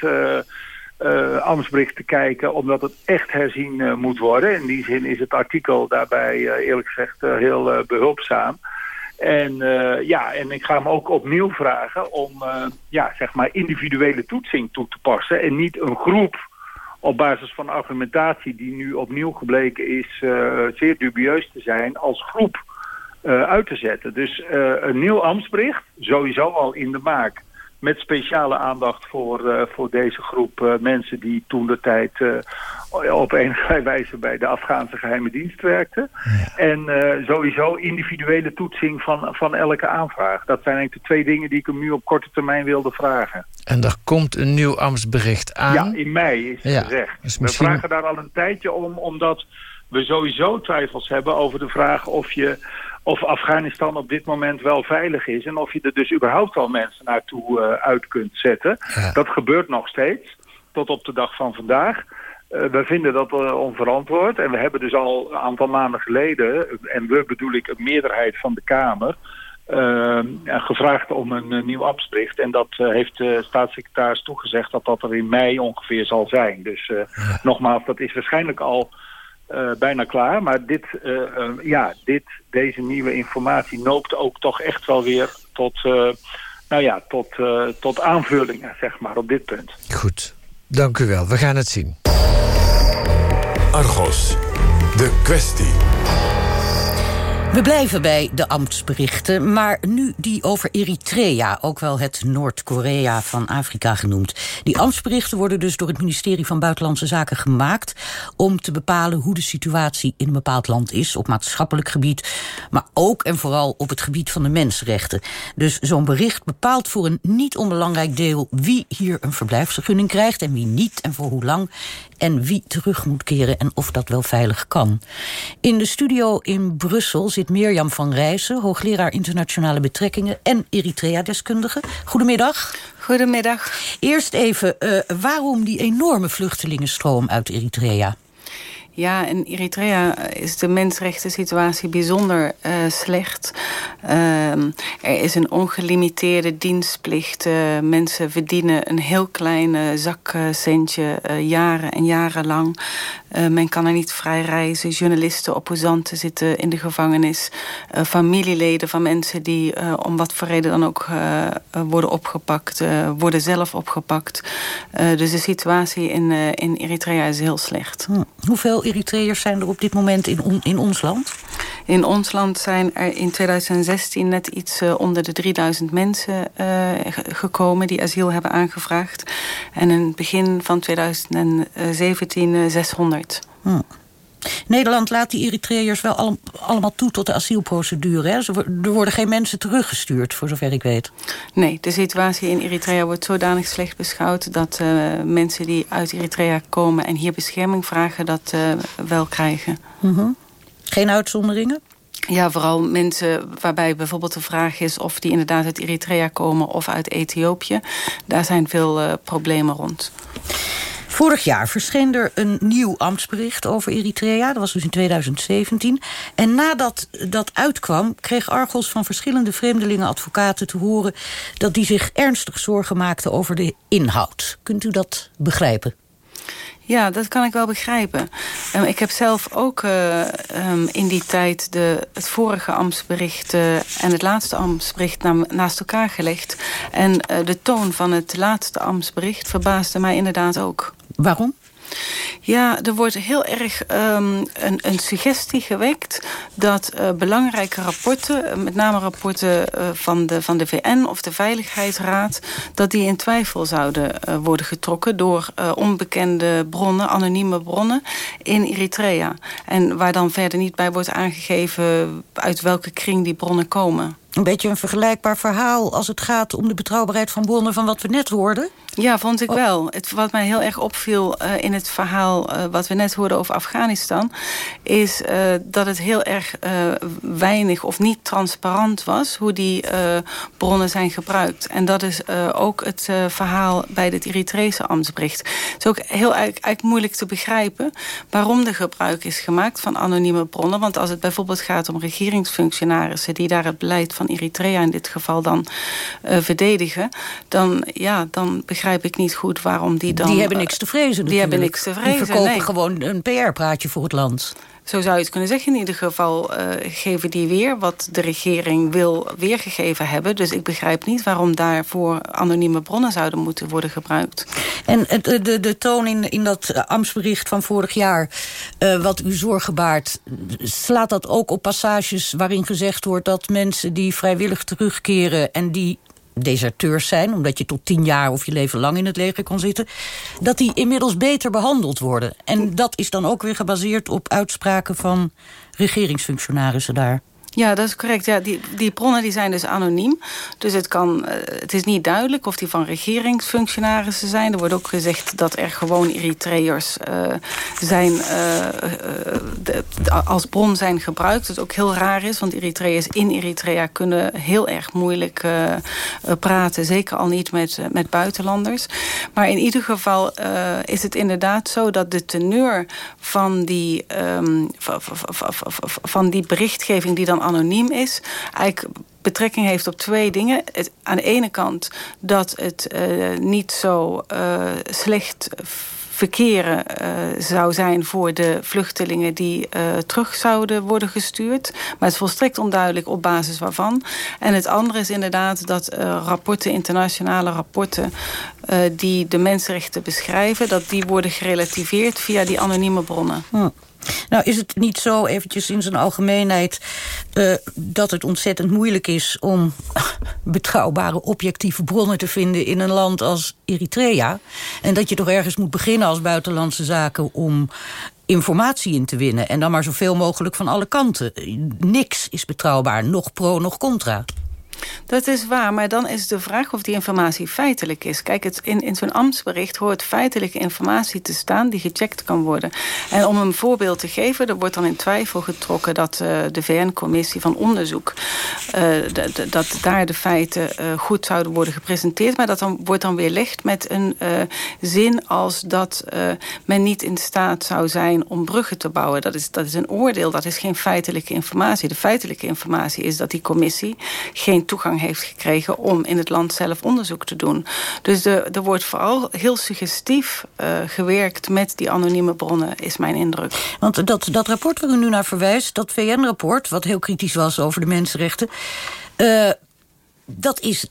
Uh, te kijken, omdat het echt herzien uh, moet worden. In die zin is het artikel daarbij uh, eerlijk gezegd heel behulpzaam. En ja, en ik ga hem ook opnieuw vragen om ja, zeg maar individuele toetsing toe te passen en niet een groep op basis van argumentatie die nu opnieuw gebleken is zeer dubieus te zijn als groep uit te zetten. Dus een nieuw ambtsbericht, sowieso al in de maak met speciale aandacht voor, uh, voor deze groep uh, mensen die toen de tijd uh, op enige (laughs) wijze bij de Afghaanse geheime dienst werkten. Ja. En sowieso individuele toetsing van, van elke aanvraag. Dat zijn eigenlijk de twee dingen die ik hem nu op korte termijn wilde vragen. En er komt een nieuw ambtsbericht aan? Ja, in mei is ja, gezegd. Misschien... We vragen daar al een tijdje om, omdat we sowieso twijfels hebben over de vraag of je of Afghanistan op dit moment wel veilig is... en of je er dus überhaupt wel mensen naartoe uh, uit kunt zetten. Dat gebeurt nog steeds, tot op de dag van vandaag. Uh, we vinden dat uh, onverantwoord. En we hebben dus al een aantal maanden geleden... en we bedoel ik een meerderheid van de Kamer... gevraagd om een nieuw afspraak. En dat heeft de staatssecretaris toegezegd... dat dat er in mei ongeveer zal zijn. Dus nogmaals, dat is waarschijnlijk al uh, bijna klaar. Maar dit, uh, uh, ja, dit, deze nieuwe informatie noopt ook toch echt wel weer tot, nou ja, tot, tot aanvullingen, zeg maar, op dit punt. Goed, dank u wel. We gaan het zien. Argos, de kwestie. We blijven bij de ambtsberichten, maar nu die over Eritrea... ook wel het Noord-Korea van Afrika genoemd. Die ambtsberichten worden dus door het ministerie van Buitenlandse Zaken gemaakt... om te bepalen hoe de situatie in een bepaald land is... op maatschappelijk gebied, maar ook en vooral op het gebied van de mensenrechten. Dus zo'n bericht bepaalt voor een niet onbelangrijk deel... wie hier een verblijfsvergunning krijgt en wie niet en voor hoe lang... en wie terug moet keren en of dat wel veilig kan. In de studio in Brussel zit Mirjam van Rijssen, hoogleraar internationale betrekkingen en Eritrea-deskundige. Goedemiddag. Goedemiddag. Eerst even, uh, waarom die enorme vluchtelingenstroom uit Eritrea? Ja, in Eritrea is de mensenrechten situatie bijzonder uh, slecht. Uh, er is een ongelimiteerde dienstplicht. Uh, mensen verdienen een heel klein zakcentje jaren en jarenlang. men kan er niet vrij reizen. Journalisten, opposanten zitten in de gevangenis. familieleden van mensen die om wat voor reden dan ook worden opgepakt... worden zelf opgepakt. dus de situatie in, in Eritrea is heel slecht. Hm. Hoeveel Eritreërs zijn er op dit moment in, on, in ons land? In ons land zijn er in 2016 net iets uh, onder de 3000 mensen uh, gekomen... die asiel hebben aangevraagd. En in het begin van 2017 uh, 600. Hm. Nederland laat die Eritreërs wel al, allemaal toe tot de asielprocedure. Hè? Er worden geen mensen teruggestuurd, voor zover ik weet. Nee, de situatie in Eritrea wordt zodanig slecht beschouwd... dat uh, mensen die uit Eritrea komen en hier bescherming vragen... dat uh, wel krijgen. -hmm. Geen uitzonderingen? Ja, vooral mensen waarbij bijvoorbeeld de vraag is... of die inderdaad uit Eritrea komen of uit Ethiopië. Daar zijn veel uh, problemen rond. Vorig jaar verscheen er een nieuw ambtsbericht over Eritrea. Dat was dus in 2017. En nadat dat uitkwam, kreeg Argos van verschillende vreemdelingenadvocaten te horen... dat die zich ernstig zorgen maakten over de inhoud. Kunt u dat begrijpen? Ja, dat kan ik wel begrijpen. Um, ik heb zelf ook uh, um, in die tijd de, het vorige ambtsbericht uh, en het laatste ambtsbericht na, naast elkaar gelegd. En uh, de toon van het laatste ambtsbericht verbaasde mij inderdaad ook. Waarom? Ja, er wordt heel erg um, een, een, suggestie gewekt... dat uh, belangrijke rapporten, met name rapporten uh, van, de, van de VN of de Veiligheidsraad... dat die in twijfel zouden worden getrokken door onbekende bronnen, anonieme bronnen... in Eritrea. En waar dan verder niet bij wordt aangegeven uit welke kring die bronnen komen. Een beetje een vergelijkbaar verhaal als het gaat om de betrouwbaarheid van bronnen van wat we net hoorden? Ja, vond ik wel. Het, wat mij heel erg opviel uh, in het verhaal uh, wat we net hoorden over Afghanistan... is uh, dat het heel erg weinig of niet transparant was... hoe die bronnen zijn gebruikt. En dat is ook het verhaal bij het Eritrese ambtsbericht. Het is ook heel eigenlijk moeilijk te begrijpen... waarom er gebruik is gemaakt van anonieme bronnen. Want als het bijvoorbeeld gaat om regeringsfunctionarissen... die daar het beleid van Eritrea in dit geval dan verdedigen... dan, ja, dan begrijp ik niet goed waarom die dan... Die hebben niks te vrezen Die hebben niks te vrezen, Die verkopen gewoon een PR-praatje voor het land. Zo zou je het kunnen zeggen. In ieder geval uh, geven die weer wat de regering wil weergegeven hebben. Dus ik begrijp niet waarom daarvoor anonieme bronnen zouden moeten worden gebruikt. En de, de, de toon in, in dat ambtsbericht van vorig jaar, uh, wat u zorgen baart... slaat dat ook op passages waarin gezegd wordt dat mensen die vrijwillig terugkeren... en die deserteurs zijn... omdat je tot tien jaar of je leven lang in het leger kan zitten... dat die inmiddels beter behandeld worden. En dat is dan ook weer gebaseerd op uitspraken van regeringsfunctionarissen daar. Ja, dat is correct. Ja, die, die bronnen die zijn dus anoniem. Dus het, kan, eh, het is niet duidelijk of die van regeringsfunctionarissen zijn. Er wordt ook gezegd dat er gewoon Eritreërs uh, zijn, de, als bron zijn gebruikt. Wat ook heel raar is, want Eritreërs in Eritrea kunnen heel erg moeilijk praten. Zeker al niet met, met buitenlanders. Maar in ieder geval is het inderdaad zo dat de teneur van die, um, van die berichtgeving die dan anoniem is, eigenlijk betrekking heeft op twee dingen. Het, aan de ene kant dat het uh, niet zo uh, slecht verkeren uh, zou zijn voor de vluchtelingen die terug zouden worden gestuurd. Maar het is volstrekt onduidelijk op basis waarvan. En het andere is inderdaad dat rapporten, internationale rapporten... die de mensenrechten beschrijven, dat die worden gerelativeerd via die anonieme bronnen. Nou is het niet zo, eventjes in zijn algemeenheid... Uh, dat het ontzettend moeilijk is om (laughs) betrouwbare objectieve bronnen te vinden... in een land als Eritrea. En dat je toch ergens moet beginnen als buitenlandse zaken... om informatie in te winnen. En dan maar zoveel mogelijk van alle kanten. Niks is betrouwbaar, nog pro, nog contra. Dat is waar, maar dan is de vraag of die informatie feitelijk is. Kijk, het, in, in zo'n ambtsbericht hoort feitelijke informatie te staan... die gecheckt kan worden. En om een voorbeeld te geven, er wordt dan in twijfel getrokken... dat uh, de VN-commissie van onderzoek... Uh, dat daar de feiten uh, goed zouden worden gepresenteerd... maar dat dan, wordt dan weerlegd met een zin als dat men niet in staat zou zijn... om bruggen te bouwen. Dat is, dat is een oordeel, dat is geen feitelijke informatie. De feitelijke informatie is dat die commissie... geen toegang heeft gekregen om in het land zelf onderzoek te doen. Dus de, er wordt vooral heel suggestief uh, gewerkt met die anonieme bronnen, is mijn indruk. Want dat, dat rapport waar u nu naar verwijst, dat VN-rapport... wat heel kritisch was over de mensenrechten... Uh, dat, is,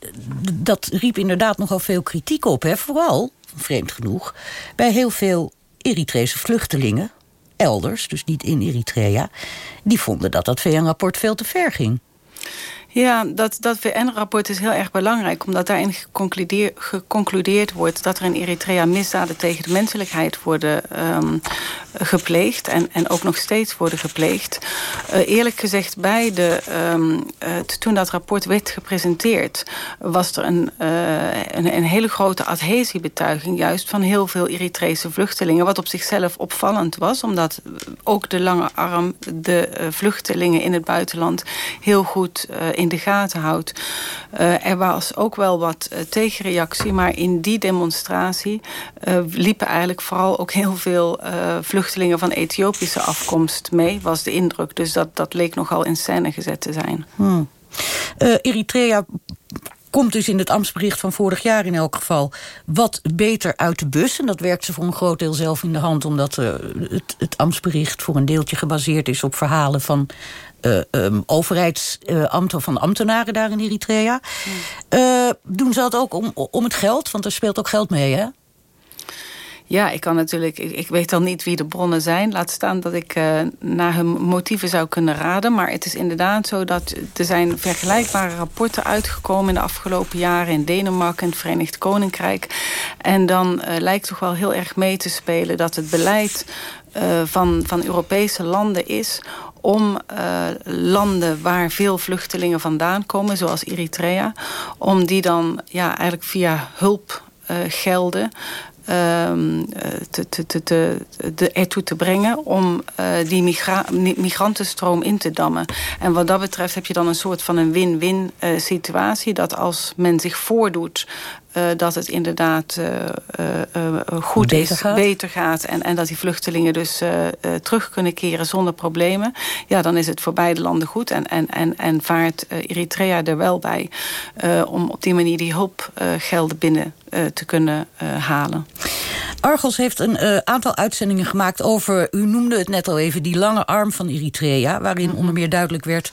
dat riep inderdaad nogal veel kritiek op. Hè? Vooral, vreemd genoeg, bij heel veel Eritrese vluchtelingen... elders, dus niet in Eritrea... die vonden dat dat VN-rapport veel te ver ging. Ja, dat, dat VN-rapport is heel erg belangrijk... omdat daarin geconcludeerd wordt... dat er in Eritrea misdaden tegen de menselijkheid worden um, gepleegd... En, en ook nog steeds worden gepleegd. Uh, eerlijk gezegd, bij de, um, uh, toen dat rapport werd gepresenteerd... was er een, uh, een, een, hele grote adhesiebetuiging... juist van heel veel Eritrese vluchtelingen... wat op zichzelf opvallend was... omdat ook de lange arm de vluchtelingen in het buitenland... heel goed in in de gaten houdt. Uh, er was ook wel wat uh, tegenreactie, maar in die demonstratie uh, liepen eigenlijk vooral ook heel veel vluchtelingen van Ethiopische afkomst mee, was de indruk. Dus dat, dat leek nogal in scène gezet te zijn. Hmm. Eritrea komt dus in het ambtsbericht van vorig jaar in elk geval... wat beter uit de bus. En dat werkt ze voor een groot deel zelf in de hand... omdat het, het ambtsbericht voor een deeltje gebaseerd is... op verhalen van uh, um, overheidsambten van ambtenaren daar in Eritrea. Uh, doen ze dat ook om, om het geld? Want er speelt ook geld mee, hè? Ja, ik kan natuurlijk. Ik, weet dan niet wie de bronnen zijn. Laat staan dat ik uh, naar hun motieven zou kunnen raden. Maar het is inderdaad zo dat er zijn vergelijkbare rapporten uitgekomen in de afgelopen jaren in Denemarken en het Verenigd Koninkrijk. En dan lijkt toch wel heel erg mee te spelen dat het beleid van, van Europese landen is om uh, landen waar veel vluchtelingen vandaan komen, zoals Eritrea, om die dan ja, eigenlijk via hulpgelden um, te, te, te, te, ertoe te brengen om die migra migrantenstroom in te dammen. En wat dat betreft heb je dan een soort van een win-win uh, situatie. Dat als men zich voordoet uh, dat het inderdaad uh, goed beter is, gaat. beter gaat. En, en dat die vluchtelingen dus terug kunnen keren zonder problemen. Ja, dan is het voor beide landen goed. En, en, en, en vaart Eritrea er wel bij om op die manier die hulpgelden binnen te kunnen halen. Argos heeft een uh, aantal uitzendingen gemaakt over... u noemde het net al even, die lange arm van Eritrea... waarin onder meer duidelijk werd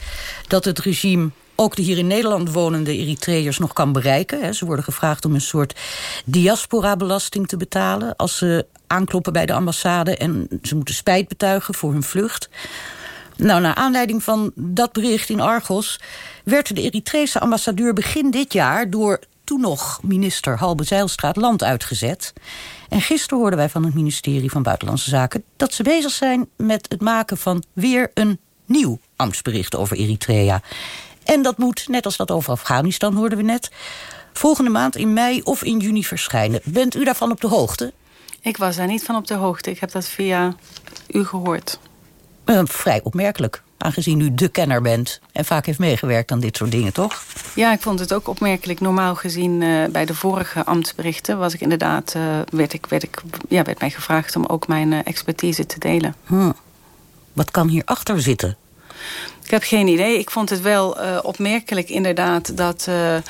dat het regime ook de hier in Nederland wonende Eritreërs nog kan bereiken. Ze worden gevraagd om een soort diaspora-belasting te betalen... als ze aankloppen bij de ambassade en ze moeten spijt betuigen voor hun vlucht. Nou, naar aanleiding van dat bericht in Argos... werd de Eritrese ambassadeur begin dit jaar... door toen nog minister Halbe Zijlstra het land uitgezet. En gisteren hoorden wij van het ministerie van Buitenlandse Zaken... dat ze bezig zijn met het maken van weer een nieuw ambtsbericht over Eritrea. En dat moet, net als dat over Afghanistan hoorden we net... volgende maand in mei of in juni verschijnen. Bent u daarvan op de hoogte? Ik was daar niet van op de hoogte. Ik heb dat via u gehoord. Uh, vrij opmerkelijk, aangezien u de kenner bent... en vaak heeft meegewerkt aan dit soort dingen, toch? Ja, ik vond het ook opmerkelijk. Normaal gezien uh, bij de vorige ambtsberichten... was ik inderdaad, uh, werd, ik, werd, ik, ja, werd mij gevraagd om ook mijn expertise te delen. Hm. Wat kan hierachter zitten? Ik heb geen idee. Ik vond het wel uh, opmerkelijk inderdaad dat uh, uh,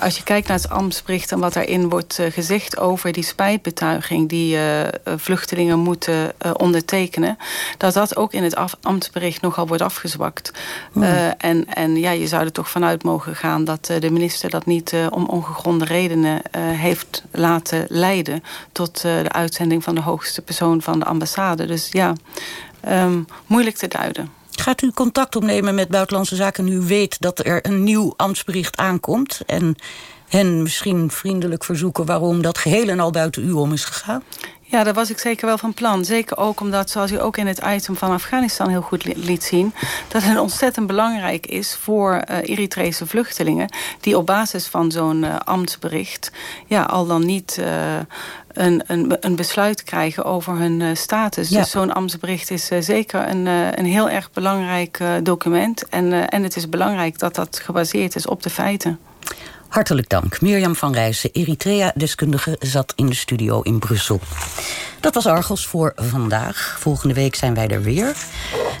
als je kijkt naar het ambtsbericht en wat daarin wordt gezegd over die spijtbetuiging die vluchtelingen moeten ondertekenen, dat dat ook in het ambtsbericht nogal wordt afgezwakt. Hmm. en, en ja, je zou er toch vanuit mogen gaan dat de minister dat niet om ongegronde redenen heeft laten leiden tot de uitzending van de hoogste persoon van de ambassade. Dus ja, um, moeilijk te duiden. Gaat u contact opnemen met Buitenlandse Zaken... nu u weet dat er een nieuw ambtsbericht aankomt... en hen misschien vriendelijk verzoeken... waarom dat geheel en al buiten u om is gegaan? Ja, daar was ik zeker wel van plan. Zeker ook omdat, zoals u ook in het item van Afghanistan heel goed liet zien... dat het ontzettend belangrijk is voor uh, Eritrese vluchtelingen... die op basis van zo'n uh, ambtsbericht ja, al dan niet... Uh, een, een, een besluit krijgen over hun uh, status. Ja. Dus zo'n ambtsbericht is uh, zeker een, uh, een heel erg belangrijk document. En, en het is belangrijk dat dat gebaseerd is op de feiten. Hartelijk dank. Mirjam van Rijssen, Eritrea-deskundige, zat in de studio in Brussel. Dat was Argos voor vandaag. Volgende week zijn wij er weer.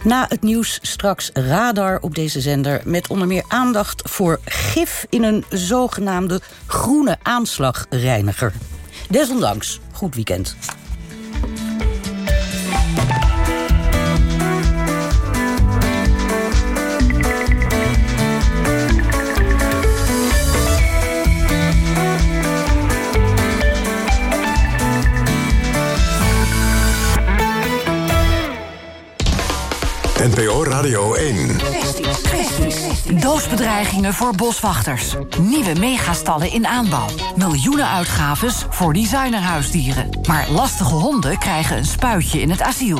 Na het nieuws straks Radar op deze zender... met onder meer aandacht voor gif in een zogenaamde groene aanslagreiniger. Desondanks, goed weekend. NPO Radio 1. Doosbedreigingen voor boswachters. Nieuwe megastallen in aanbouw. Miljoenen uitgaves voor designerhuisdieren. Maar lastige honden krijgen een spuitje in het asiel.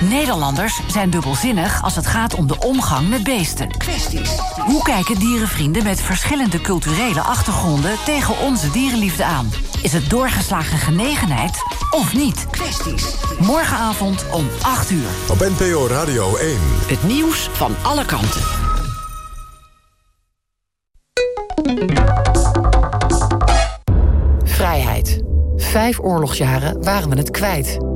Nederlanders zijn dubbelzinnig als het gaat om de omgang met beesten. Kwesties. Hoe kijken dierenvrienden met verschillende culturele achtergronden tegen onze dierenliefde aan? Is het doorgeslagen genegenheid of niet? Kwesties. Morgenavond om 8 uur. Op NPO Radio 1. Het nieuws van alle kanten. Vrijheid. Vijf oorlogsjaren waren we het kwijt.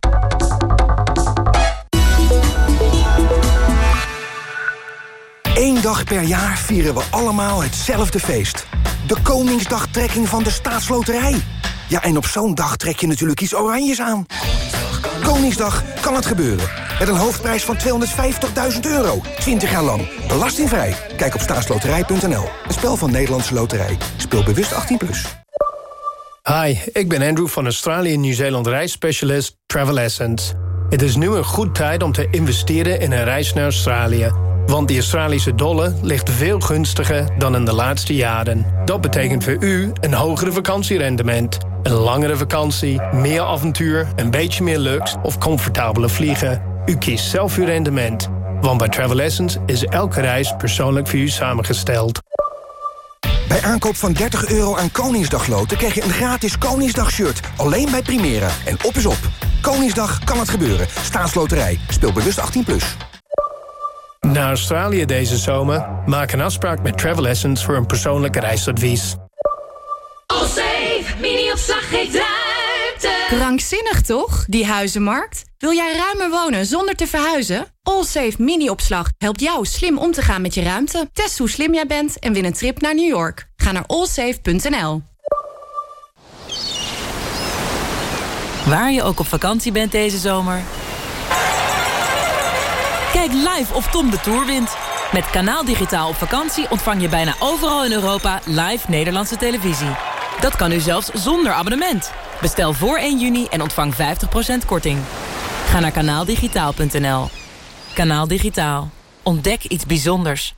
per jaar vieren we allemaal hetzelfde feest. De Koningsdagtrekking van de Staatsloterij. Ja, en op zo'n dag trek je natuurlijk iets oranjes aan. Koningsdag kan het gebeuren. Met een hoofdprijs van 250.000 euro. 20 jaar lang. Belastingvrij. Kijk op staatsloterij.nl. Een spel van Nederlandse Loterij. Speel bewust 18+. Plus. Hi, ik ben Andrew van Australië Nieuw-Zeeland reisspecialist Travel Essence. Het is nu een goed tijd om te investeren in een reis naar Australië. Want de Australische dollar ligt veel gunstiger dan in de laatste jaren. Dat betekent voor u een hogere vakantierendement. Een langere vakantie, meer avontuur, een beetje meer luxe of comfortabele vliegen. U kiest zelf uw rendement. Want bij Travel Essence is elke reis persoonlijk voor u samengesteld. Bij aankoop van 30 euro aan Koningsdagloten krijg je een gratis Koningsdagshirt. Alleen bij Primera. En op is op. Koningsdag kan het gebeuren. Staatsloterij. Speel bewust 18+. Plus. Naar Australië deze zomer? Maak een afspraak met Travel Essence voor een persoonlijk reisadvies. Allsafe, mini-opslag geeft ruimte. Krankzinnig toch, die huizenmarkt? Wil jij ruimer wonen zonder te verhuizen? Allsafe mini-opslag helpt jou slim om te gaan met je ruimte. Test hoe slim jij bent en win een trip naar New York. Ga naar allsafe.nl. Waar je ook op vakantie bent deze zomer. Kijk live of Tom de Tour wint. Met Kanaal Digitaal op vakantie ontvang je bijna overal in Europa live Nederlandse televisie. Dat kan nu zelfs zonder abonnement. Bestel voor 1 juni en ontvang 50% korting. Ga naar kanaaldigitaal.nl. Kanaal Digitaal. Ontdek iets bijzonders.